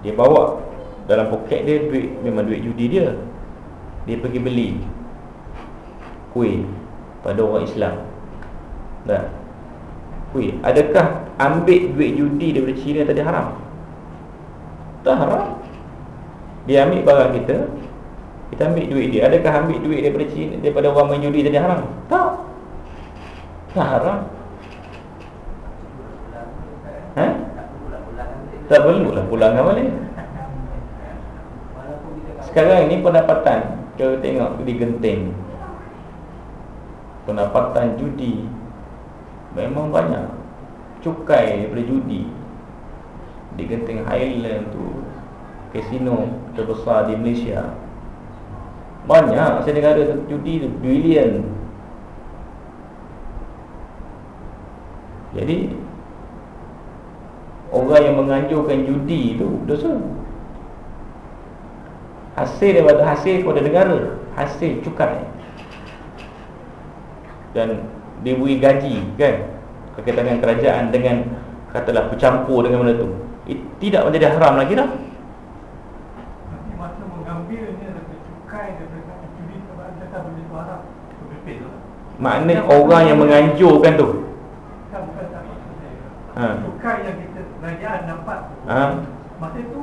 Dia bawa Dalam poket dia duit Memang duit judi dia. Dia pergi beli Kuih Pada orang Islam. Dah Kuih Adakah ambil duit judi daripada Cina tadi haram? Tak haram Dia ambil barang kita Kita ambil duit dia. Adakah ambil duit daripada Cina Daripada orang main judi tadi haram? Tak. Tak haram. Ha? Tak perlu lah pulang kan balik Sekarang ni pendapatan Kita tengok di genting. Pendapatan judi Memang banyak. Cukai daripada judi. Di genting Highland tu Casino terbesar di Malaysia. Banyak Saya negara judi tu Billion Jadi Orang yang menganjurkan judi itu dosa. Hasil daripada hasil kepada negara Hasil cukai. Dan diberi gaji kan? Berkaitan dengan kerajaan dengan Katalah bercampur dengan benda tu. Tidak menjadi haram lagi dah Makna orang yang menganjurkan tu ha. Cukai yang kita kerajaan dapat ha? Masa itu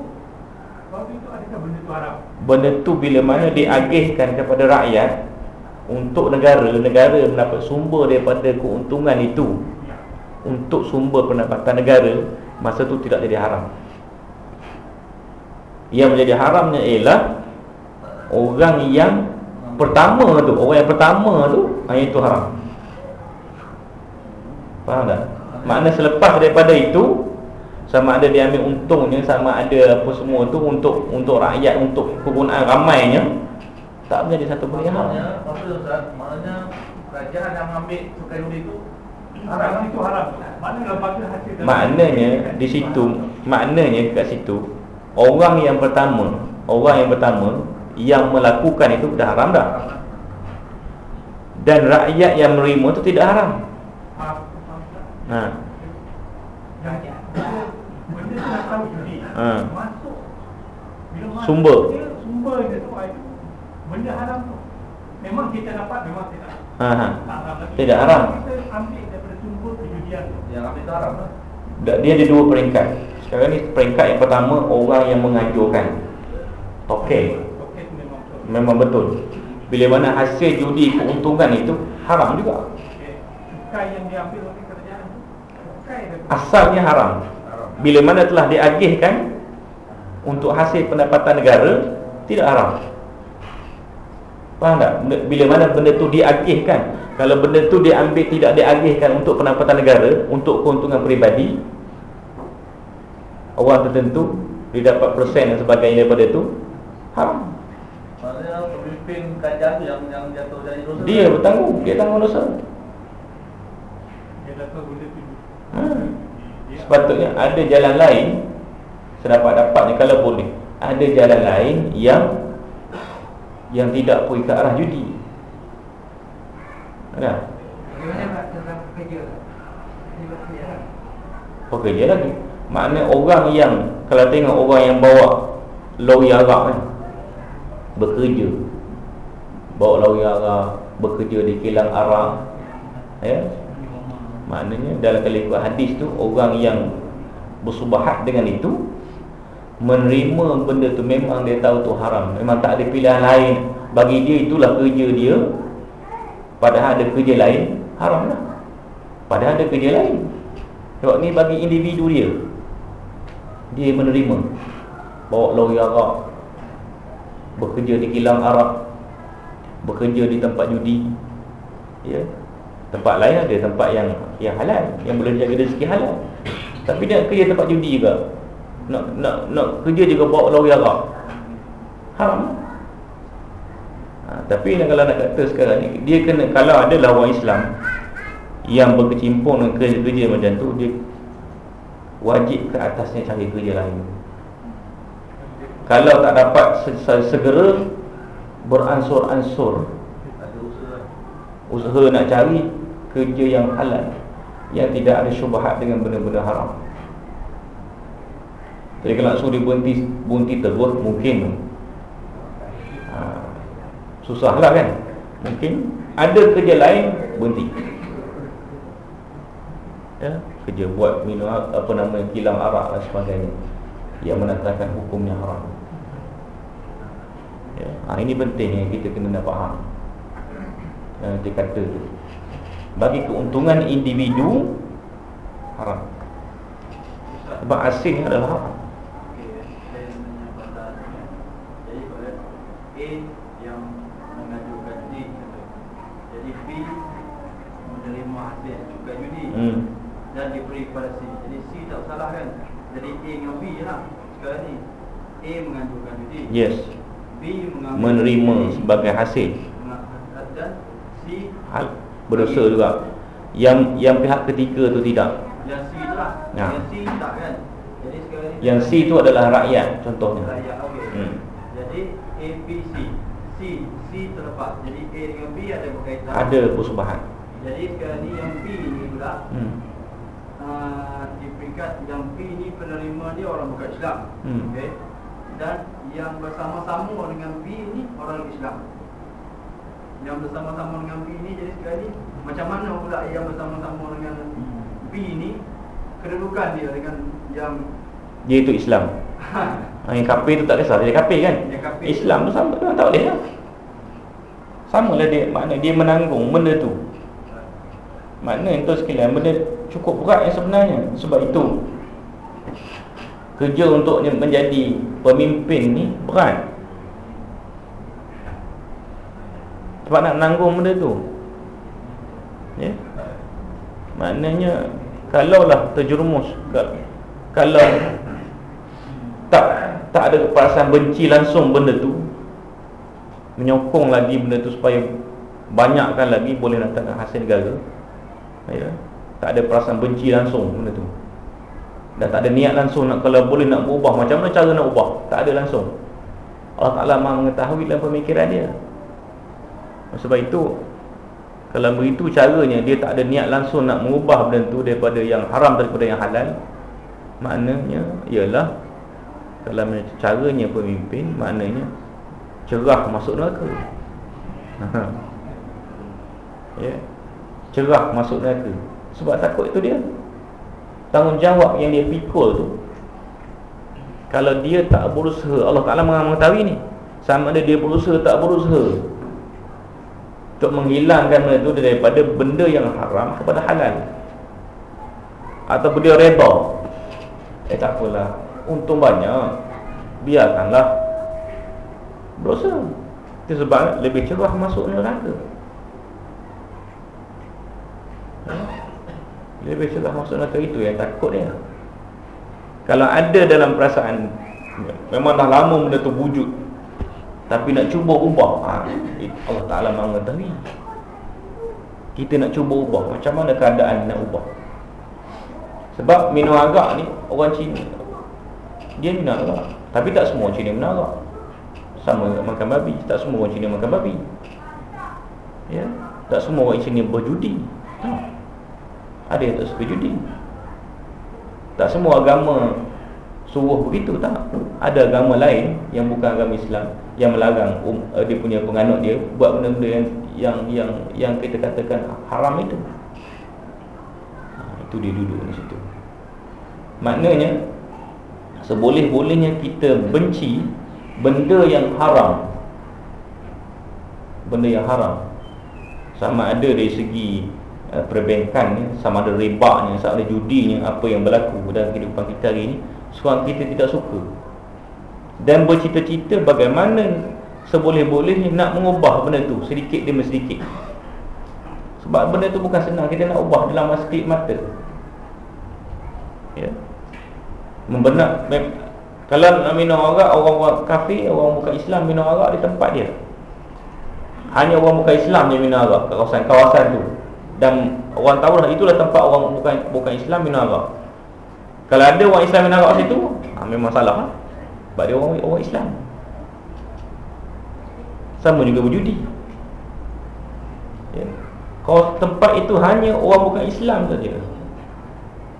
Waktu itu adakah benda tu haram? Benda tu bila mana diagihkan kepada rakyat Untuk negara Negara mendapat sumber daripada keuntungan itu ya. Untuk sumber pendapatan negara Masa tu tidak jadi haram Yang menjadi haramnya ialah Orang yang Pertama tu Orang yang pertama tu Yang itu haram Faham tak? Makna selepas daripada itu sama ada dia ambil untungnya sama ada apa semua tu untuk untuk rakyat untuk kegunaan ramainya tak menjadi satu benda yang haram. Maksudnya Ustaz, maknanya kerajaan yang ambil cukai judi itu haram itu haram. Maknanya lembaga hasil Maknanya di situ maknanya kat situ orang yang pertama, orang yang pertama yang melakukan itu dah haram dah. Dan rakyat yang menerima itu tidak haram. Ha. Ha. Sumber. Sumber dia tu benda haram tu. Memang kita dapat memang. Ha. ha. Tidak haram. Kita ambil daripada sumber tu. Yang ambil tu haram lah. Dia ada dua peringkat. Sekarang ni peringkat yang pertama orang yang mengajukan. Okey. Memang betul. Bila mana hasil judi keuntungan itu haram juga. Asalnya haram. Bila mana telah diagihkan untuk hasil pendapatan negara tidak haram. Faham tak? Bila mana benda tu diagihkan kalau benda tu diambil tidak diagihkan untuk pendapatan negara untuk keuntungan peribadi orang tertentu dia dapat persen dan sebagainya daripada itu haram pemimpin kerajaan tu yang, yang jatuh dari dosa Dia bertanggung, dia tanggung dosa. Dia dapat benda Hmm. Sepatutnya ada jalan lain Sedapat-dapatnya kalau boleh. Ada jalan lain yang Yang tidak pergi ke arah judi. Ada? Bagaimana tentang pekerja? Pekerja lagi. Makna orang yang Kalau tengok orang yang bawa Lori arak kan Bekerja Bawa lori arak Bekerja di kilang arak Ya. Maknanya dalam kali ikut hadis tu Orang yang bersubahat dengan itu menerima benda tu memang dia tahu tu haram. Memang tak ada pilihan lain. Bagi dia itulah kerja dia. Padahal ada kerja lain haram lah. Padahal ada kerja lain. Sebab ni bagi individu dia. Dia menerima. Bawa lori arak bekerja di kilang arak bekerja di tempat judi ya. Tempat lain ada tempat yang yang halal yang boleh jaga rezeki halal. Tapi dia kerja tempat judi juga. Nak nak nak kerja juga bawa lori arak haram. Ha, tapi kalau nak kata sekarang ni dia kena kalau adalah orang Islam yang berkecimpung dengan kerja-kerja macam tu dia wajib ke atasnya cari kerja lain. Kalau tak dapat segera beransur-ansur. Usaha nak cari kerja yang halal yang tidak ada syubhat dengan benda-benda haram. Jadi kalau dia berhenti, berhenti terus Mungkin. Ha, Susah lah kan? Mungkin ada kerja lain Berhenti ya, Kerja buat minum Apa nama kilang arak dan sebagainya. Yang menatakan hukumnya haram ya, ha, Ini penting yang kita kena faham Yang dia kata tu Bagi keuntungan individu Haram Sebab asing adalah haram hmm. dan diberi kepada C. Jadi C tak salah kan? Jadi A dengan B je lah sekarang ni. A menganjurkan judi. Yes. Menerima sebagai hasil. Hal berdosa juga. Yang yang pihak ketiga tu tidak. Yang C tu lah. Ya. Yang C tak kan? Jadi sekarang ni Yang C tu adalah rakyat contohnya. Rakyat okey. Hmm. Jadi A B C. C C terlepas. Jadi A dengan B ada berkaitan. Ada persubahan. Jadi sekarang ni yang B ni pula hmm. uh, Di peringkat yang B ni penerima dia orang bukan Islam hmm. okay? Dan yang bersama-sama dengan B ni orang Islam. Yang bersama-sama dengan B ni jadi sekarang ni Macam mana pula yang bersama-sama dengan B ni Kedudukan dia dengan yang Dia itu Islam. Ha, Yang kafir tu tak kisah, dia kafir kan? Kafir. Islam tu sama, tak boleh lah. Sama lah dia, makna dia menanggung benda tu. Makna itu sekalian benda cukup berat yang sebenarnya Sebab itu. Kerja untuk menjadi pemimpin ni berat. Sebab nak menanggung benda tu. Ya? Maknanya Kalaulah terjerumus Kalau Tak Tak ada perasaan benci langsung benda tu Menyokong lagi benda tu supaya Banyakkan lagi boleh datangkan hasil negara ya. Tak ada perasaan benci langsung benda tu Dan tak ada niat langsung nak Kalau boleh nak berubah Macam mana cara nak ubah? Tak ada langsung. Allah Ta'ala maha mengetahui dalam pemikiran dia. Sebab itu Kalau begitu caranya Dia tak ada niat langsung nak mengubah benda tu Daripada yang haram daripada yang halal Maknanya Ialah Kalau caranya pemimpin Maknanya Cerah masuk neraka. Ya. Yeah cerah masuk neraka. Sebab takut itu dia tanggungjawab yang dia pikul tu kalau dia tak berusaha Allah Ta'ala mengetahui ni sama ada dia berusaha tak berusaha untuk menghilangkan benda tu daripada benda yang haram kepada halal. Ataupun dia reda eh tak apalah. Untung banyak. Biarkanlah. Berusaha. Itu sebab lebih cerah masuk neraka Lebih cerah masuk neraka itu yang takut dia. Kalau ada dalam perasaan Memang dah lama benda tu wujud Tapi nak cuba ubah ha, Allah Ta'ala mengetahui Kita nak cuba ubah Macam mana keadaan nak ubah? Sebab minum agak ni Orang Cina Dia minum arak Tapi tak semua Cina minum arak Sama makan babi Tak semua orang Cina makan babi. Ya Tak semua orang Cina berjudi. Ada yang tak suka judi Tak semua agama Suruh begitu tak? Ada agama lain Yang bukan agama Islam Yang melarang um, uh, Dia punya penganut dia Buat benda-benda yang Yang yang yang kita katakan haram itu. Ha, Itu dia duduk di situ. Maknanya Seboleh-bolehnya kita benci Benda yang haram. Benda yang haram. Sama ada dari segi uh, Perbankan Sama ada ribaknya Sama ada judinya Apa yang berlaku dalam kehidupan kita hari ini Seorang kita tidak suka. Dan bercita-cita bagaimana Seboleh-bolehnya nak mengubah benda tu Sedikit demi sedikit. Sebab benda tu bukan senang Kita nak ubah dalam masa mata. Ya. Membenak Kalau nak minum arak Orang-orang kafe Orang bukan Islam minum arak di tempat dia. Hanya orang bukan Islam yang minum arak Kawasan-kawasan tu Dan orang tahu lah Itulah tempat orang bukan bukan Islam minum arak. Kalau ada orang Islam yang narak situ ha, Memang salah. Ha? Sebab dia orang, orang Islam. Sama juga berjudi. Ya. Kalau tempat itu hanya orang bukan Islam saja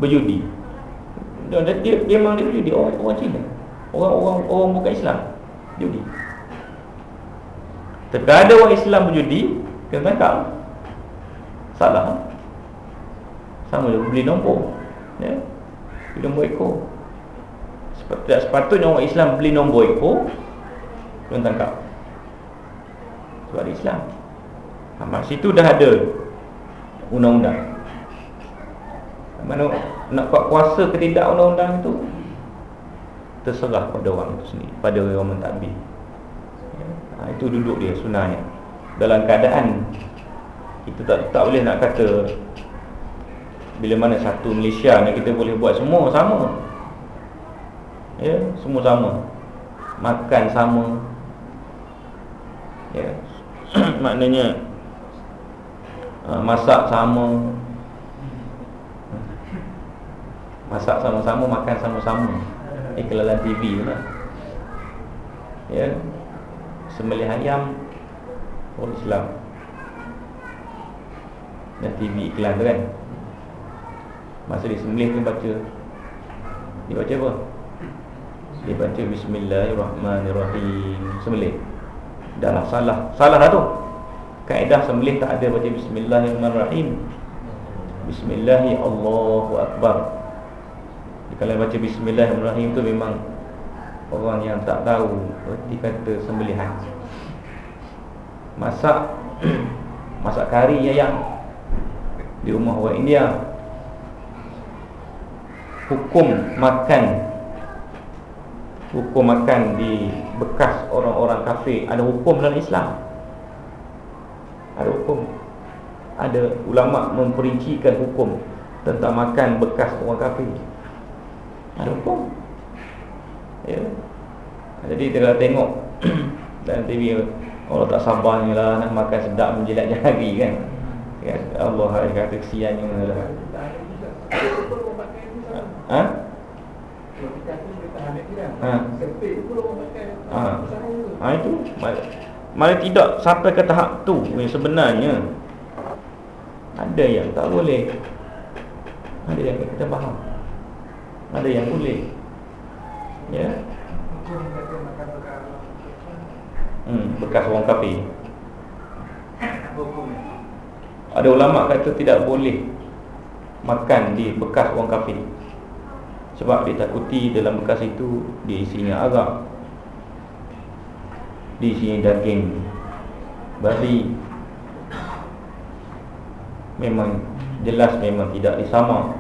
Berjudi. Dia, dia, dia memang dia berjudi. Orang, orang Cina. Orang, orang, orang bukan Islam Judi Tapi kalau ada orang Islam berjudi Kena tangkap Salah? Sama juga beli nombor Ya. Beli nombor ekor. Tak sepatutnya orang Islam beli nombor ekor Tuan tangkap. Sebab Islam. Ha, Masa itu dah ada Undang-undang. Mana nak kuat kuasa ke tidak undang-undang itu Terserah pada orang itu sendiri Pada orang mentadbir ya. ha, Itu duduk dia sunahnya Dalam keadaan Kita tak, tak boleh nak kata bila mana satu Malaysia ni kita boleh buat semua sama. Ya semua sama. Makan sama. Ya. Maknanya uh, masak sama. Masak sama-sama makan sama-sama. Iklanan TV lah ya. Sembelih ayam. Orang Islam dan TV iklan tu kan? Masa dia sembelih dia baca. Dia baca apa? Dia baca Bismillahirrahmanirrahim. Sembelih. Dah lah salah. Salah lah tu. Kaedah sembelih tak ada baca Bismillahirrahmanirrahim. Bismillahi Allahu Akbar. Kalau baca Bismillahirrahmanirrahim tu memang Orang yang tak tahu Erti kata sembelihan Masak Masak kari ayam Di rumah orang India. Hukum makan. Hukum makan di bekas orang-orang kafir. Ada hukum dalam Islam. Ada hukum. Ada ulama memperincikan hukum tentang makan bekas orang kafir. Ada hukum. Ya. Jadi kita tengok. Dalam TV Allah tak sabarnya lah nak makan sedap menjilat jari kan ya, Allah kata kesiannya lah Ha? Ha. Ha. ha itu. Malah tidak sampai ke tahap tu Sebenarnya. Ada yang tak boleh. Ada yang kita faham. Ada yang boleh. Ya? Hmm, Bekas orang kapi Ada ulama kata tidak boleh Makan di bekas orang kafir. Sebab dia takuti dalam bekas itu Dia isinya arak Dia isinya daging Babi. Memang Jelas memang tidak disama.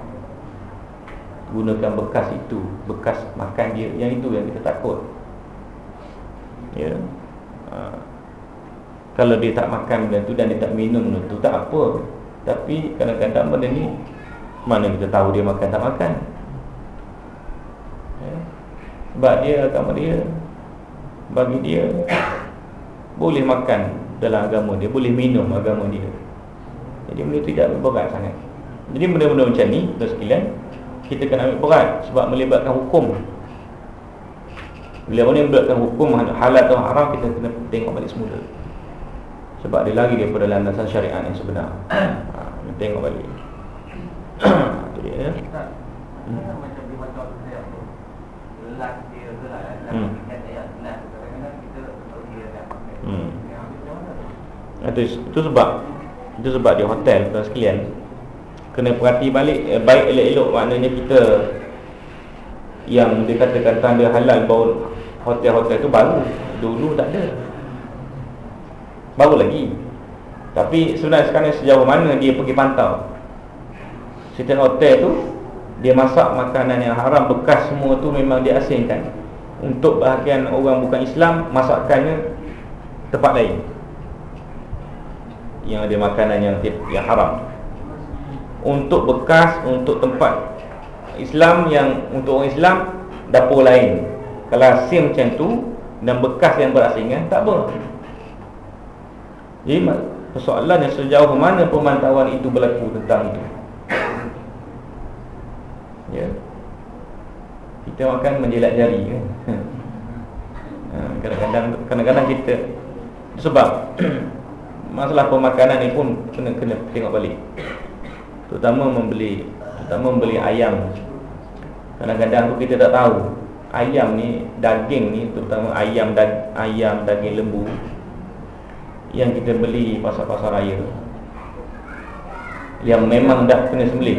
Gunakan bekas itu Bekas makan dia. Yang itu yang kita takut. Ya. Ha. Kalau dia tak makan benda tu Dan dia tak minum benda tu Tak apa. Tapi kadang-kadang benda ni Mana kita tahu dia makan tak makan? Sebab dia agama dia Bagi dia Boleh makan dalam agama dia Boleh minum agama dia. Jadi benda tidak berat sangat. Jadi benda-benda macam ni sekalian Kita kena ambil berat Sebab melibatkan hukum. Bila orang ni membuatkan hukum halal atau haram Kita kena tengok balik semula Sebab dia lagi daripada landasan syariat yang sebenar. Ha, Tengok balik. Itu dia ya hmm. Hmm. Itu, itu sebab Itu sebab di hotel Tuan sekalian. Kena perhati balik eh, Baik elok-elok maknanya kita Yang dikatakan tanda halal Bahawa hotel-hotel itu baru. Dulu tak ada Baru lagi. Tapi sebenarnya sekarang sejauh mana dia pergi pantau? Setiap hotel tu Dia masak makanan yang haram Bekas semua tu memang dia asingkan untuk bahagian orang bukan Islam Masakannya tempat lain. Yang ada makanan yang, yang haram. Untuk bekas Untuk tempat Islam yang Untuk orang Islam Dapur lain. Kalau hasil macam tu Dan bekas yang berasingan Tak apa Jadi persoalannya Sejauh mana pemantauan itu berlaku Tentang itu. Ya. Kita akan menjilat jari kan? Ha, kadang-kadang kadang-kadang kita sebab masalah pemakanan ni pun kena kena tengok balik. Terutama membeli terutama membeli ayam. Kadang-kadang tu kita tak tahu ayam ni daging ni terutama ayam dag, ayam daging lembu yang kita beli pasar-pasar raya yang memang dah kena sembelih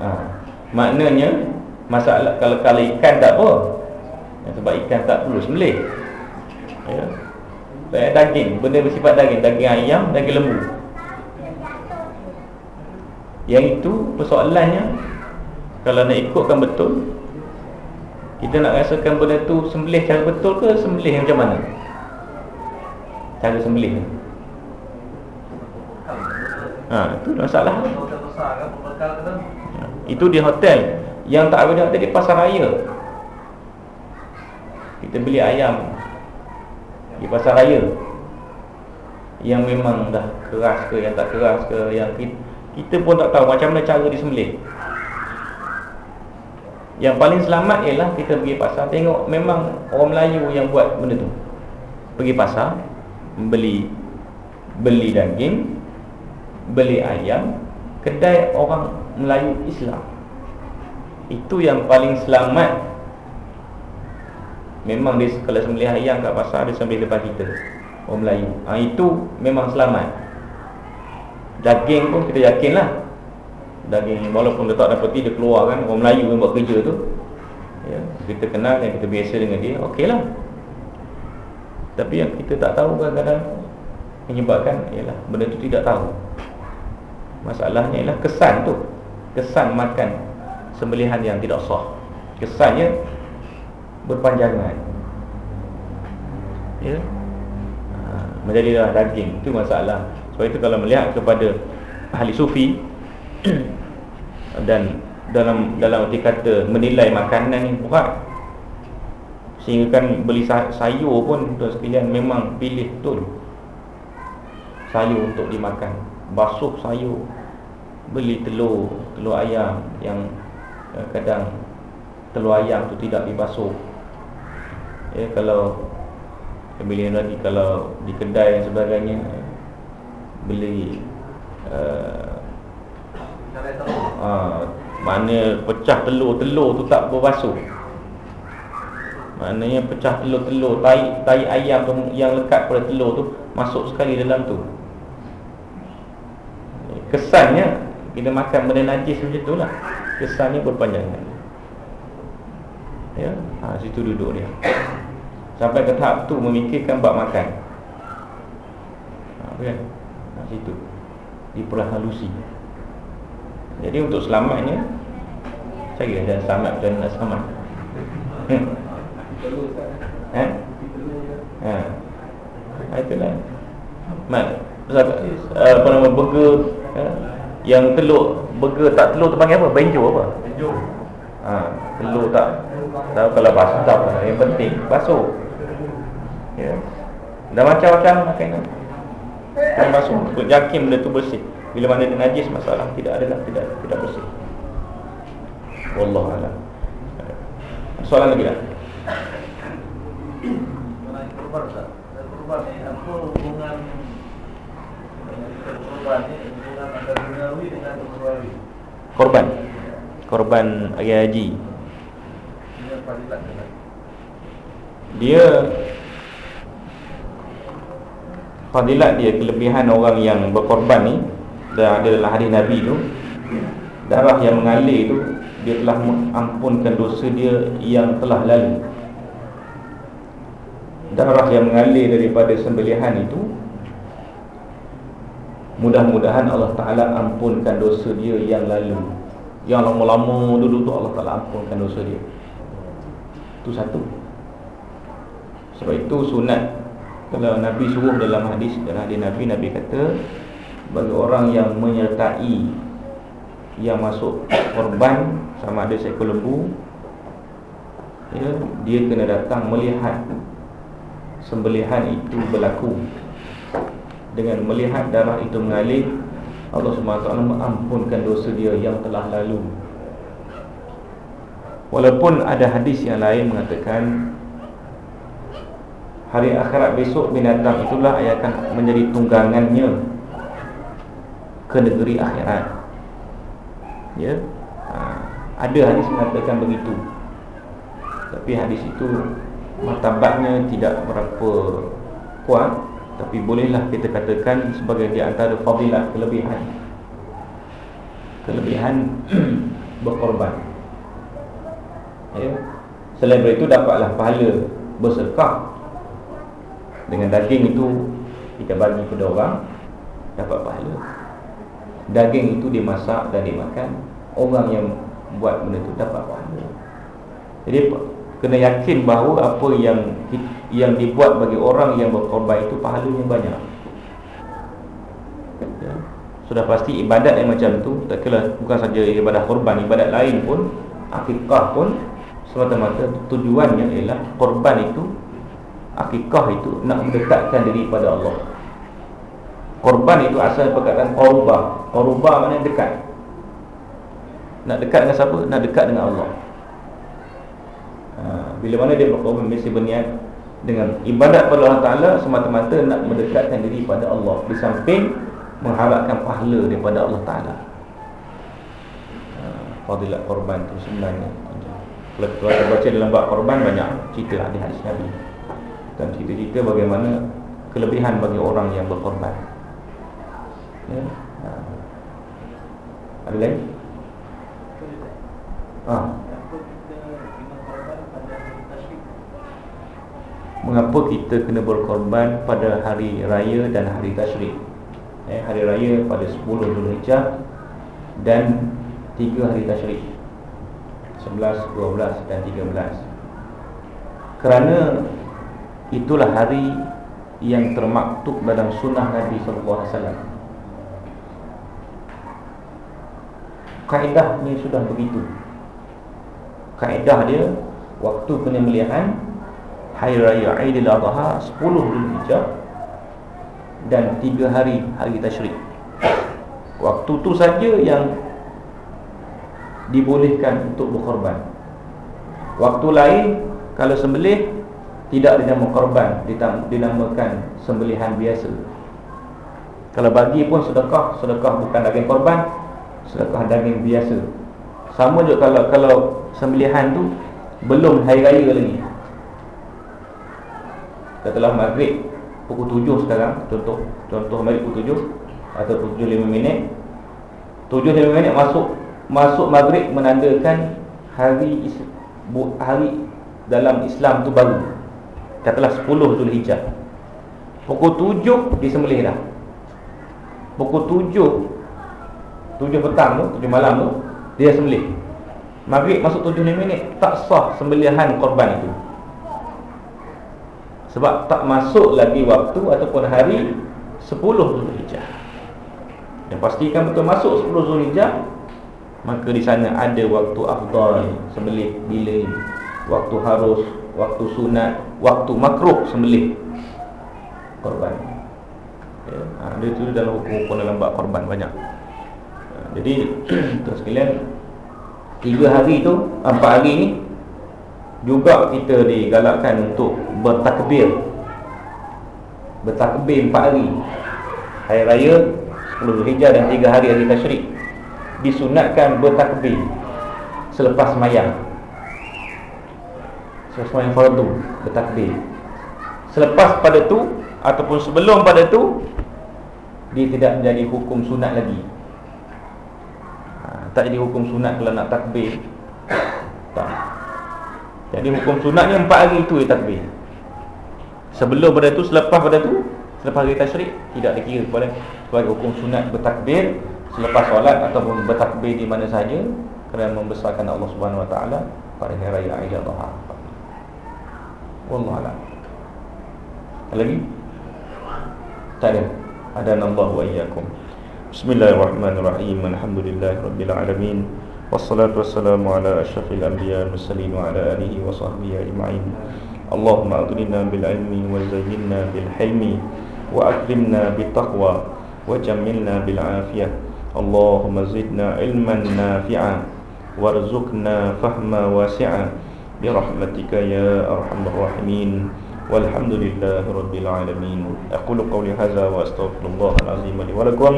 ha. Maknanya Masalah kalau, kalau ikan tak apa Sebab ikan tak perlu sembelih ya. Saya daging Benda bersifat daging Daging ayam, daging lembu Yang itu persoalannya Kalau nak ikutkan betul Kita nak rasakan benda tu Sembelih cara betul ke Sembelih macam mana Cara sembelih Ha, itu masalah. Itu di hotel. Yang tak ada hotel di pasar raya. Kita beli ayam. Di pasar raya. Yang memang dah keras ke Yang tak keras ke Yang kita, kita pun tak tahu macam mana cara disembelih. Yang paling selamat ialah Kita pergi pasar. Tengok memang orang Melayu yang buat benda tu. Pergi pasar Beli Beli daging Beli ayam Kedai orang Melayu Islam. Itu yang paling selamat. Memang dia kalau sembelih ayam kat pasar Dia sembelih depan kita Orang Melayu. Ha, Itu memang selamat. Daging pun kita yakin lah. Daging walaupun dia tak dapati Dia keluar kan Orang Melayu yang buat kerja tu. Ya, Kita kenal dan kita biasa dengan dia Okey lah Tapi yang kita tak tahu kadang-kadang Menyebabkan ialah Benda tu tidak tahu. Masalahnya ialah kesan tu. Kesan makan Sembelihan yang tidak sah. Kesannya Berpanjangan. Ya. Ha, Menjadilah daging Itu masalah. Sebab itu kalau melihat kepada Ahli sufi Dan Dalam dalam arti kata Menilai makanan yang berat Sehingga kan beli sayur pun Tuan sekalian memang pilih betul. Sayur untuk dimakan. Basuh sayur. Beli telur telur ayam yang eh, kadang telur ayam tu tidak dibasuh. Ya kalau beli lagi kalau di kedai dan sebagainya beli uh, uh, mana pecah telur-telur tu tak berbasuh Maknanya pecah telur-telur tai, tai ayam tu yang lekat pada telur tu Masuk sekali dalam tu. Kesannya Kita makan benda najis macam tu lah. Kesannya berpanjangan Ya, ha, situ duduk dia. Sampai ke tahap tu memikirkan bab makan. Ha, kan? ha, situ. Di halusi. Jadi untuk selamatnya Saya kira selamat dan nak selamat? Ha. ha itulah. Mat, uh, apa nama burger ya? Yang telur Burger tak telur tu panggil apa? Benjo apa? Benjo ha, Telur tak. Tahu kalau basuh tak apa Yang penting basuh. Ya. Dah macam-macam makanan. Yang basuh. Yakin benda tu bersih. Bila mana dia najis masalah. Tidak adalah Tidak tidak bersih. Wallahualam. Soalan lagi Korban. Korban hari haji? Dia Fadilat dia Kelebihan orang yang berkorban ni. Dan ada dalam hadis Nabi tu. Darah yang mengalir tu Dia telah mengampunkan dosa dia Yang telah lalu Darah yang mengalir daripada sembelihan itu Mudah-mudahan Allah Ta'ala ampunkan dosa dia yang lalu. Yang lama-lama dulu tu Allah Ta'ala ampunkan dosa dia. Itu satu. Sebab itu sunat Kalau Nabi suruh dalam hadis Dalam hadis Nabi, Nabi kata Bagi orang yang menyertai Yang masuk korban Sama ada seekor lembu ya, Dia kena datang melihat sembelihan itu berlaku. Dengan melihat darah itu mengalir Allah SWT mengampunkan dosa dia yang telah lalu. Walaupun ada hadis yang lain mengatakan hari akhirat besok binatang itulah yang akan menjadi tunggangannya ke negeri akhirat. Ya? Ha. ada hadis mengatakan begitu. Tapi hadis itu martabatnya tidak berapa kuat tapi bolehlah kita katakan sebagai di antara fadilah kelebihan. Kelebihan berkorban. Ya. Selain itu dapatlah pahala bersedekah. Dengan daging itu kita bagi kepada orang dapat pahala. Daging itu dimasak dan dimakan orang yang buat benda itu dapat pahala. Jadi kena yakin bahawa apa yang yang dibuat bagi orang yang berkorban itu pahalanya banyak. Ya. Sudah pasti ibadat yang macam tu tak kira bukan saja ibadah korban, ibadat lain pun akikah pun semata-mata tujuannya ialah korban itu akikah itu nak mendekatkan diri pada Allah. Korban itu asal perkataan korba. Korba maknanya dekat. Nak dekat dengan siapa? Nak dekat dengan Allah. Ha, bila mana dia berkorban mesti berniat dengan ibadat pada Allah Ta'ala semata-mata nak mendekatkan diri pada Allah di samping mengharapkan pahala daripada Allah Ta'ala ha, fadilat korban tu sebenarnya kalau kita baca dalam bab korban banyak cerita di hadis Nabi dan cerita-cerita bagaimana kelebihan bagi orang yang berkorban ya? ha. ada lain? Ah. Mengapa kita kena berkorban pada hari raya dan hari tashrik eh, Hari raya pada 10 Zulhijjah Dan 3 hari tashrik 11, 12 dan 13 Kerana itulah hari yang termaktub dalam sunnah Nabi SAW Kaedah ni sudah begitu. Kaedah dia Waktu penyembelihan Hari Raya Aidil Adha 10 Zulhijjah dan 3 hari hari Tashrik. Waktu tu saja yang dibolehkan untuk berkorban. Waktu lain kalau sembelih tidak dinamakan korban, dinamakan sembelihan biasa. Kalau bagi pun sedekah, sedekah bukan daging korban, sedekah daging biasa. Sama juga kalau kalau sembelihan tu belum hari raya lagi. Setelah maghrib Pukul 7 sekarang Contoh contoh maghrib pukul 7 Atau pukul 7 5 minit 7 5 minit masuk Masuk maghrib menandakan Hari Hari Dalam Islam tu baru. Katalah 10 Zulhijjah. Pukul 7 disembelih dah. Pukul 7 7 petang tu 7 malam tu Dia sembelih. Maghrib masuk 7 minit Tak sah sembelihan korban itu sebab tak masuk lagi waktu ataupun hari 10 Zulhijjah. Dan pastikan betul masuk 10 Zulhijjah maka di sana ada waktu afdal sembelih bila waktu harus, waktu sunat, waktu makruh sembelih korban. Ya, ada ha, tu dalam hukum-hukum dalam bab korban banyak. Ha, jadi terus sekalian tiga hari tu, empat hari ni Juga kita digalakkan untuk bertakbir. Bertakbir empat hari. Hari Raya 10 Hijjah dan 3 hari hari Tashrik Disunatkan bertakbir Selepas mayang Selepas mayang fardu Bertakbir. Selepas pada tu Ataupun sebelum pada tu Dia tidak menjadi hukum sunat lagi. Ha, Tak jadi hukum sunat kalau nak takbir. Tak jadi hukum sunat ni empat hari itu dia takbir. Sebelum pada tu, selepas pada tu Selepas hari tashrik Tidak dikira kepada sebagai hukum sunat bertakbir Selepas solat ataupun bertakbir di mana saja Kerana membesarkan Allah Subhanahu Wa Taala Pada hari raya Aidil Adha. Wallahualam Ada lagi? Tak ada. Ada Allah wa iyyakum. Bismillahirrahmanirrahim. Alhamdulillahirrabbilalamin والصلاة والسلام على أشرف الأنبياء المرسلين وعلى آله وصحبه أجمعين. اللهم أغننا بالعلم وزينا بالحلم وأكرمنا بالتقوى وجملنا بالعافية. اللهم زدنا علما نافعا وارزقنا فهما واسعا. برحمتك يا أرحم الراحمين. والحمد لله رب العالمين. أقول قولي هذا وأستغفر الله العظيم لي ولكم.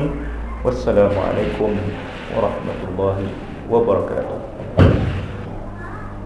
والسلام عليكم ورحمة الله wabarakatuh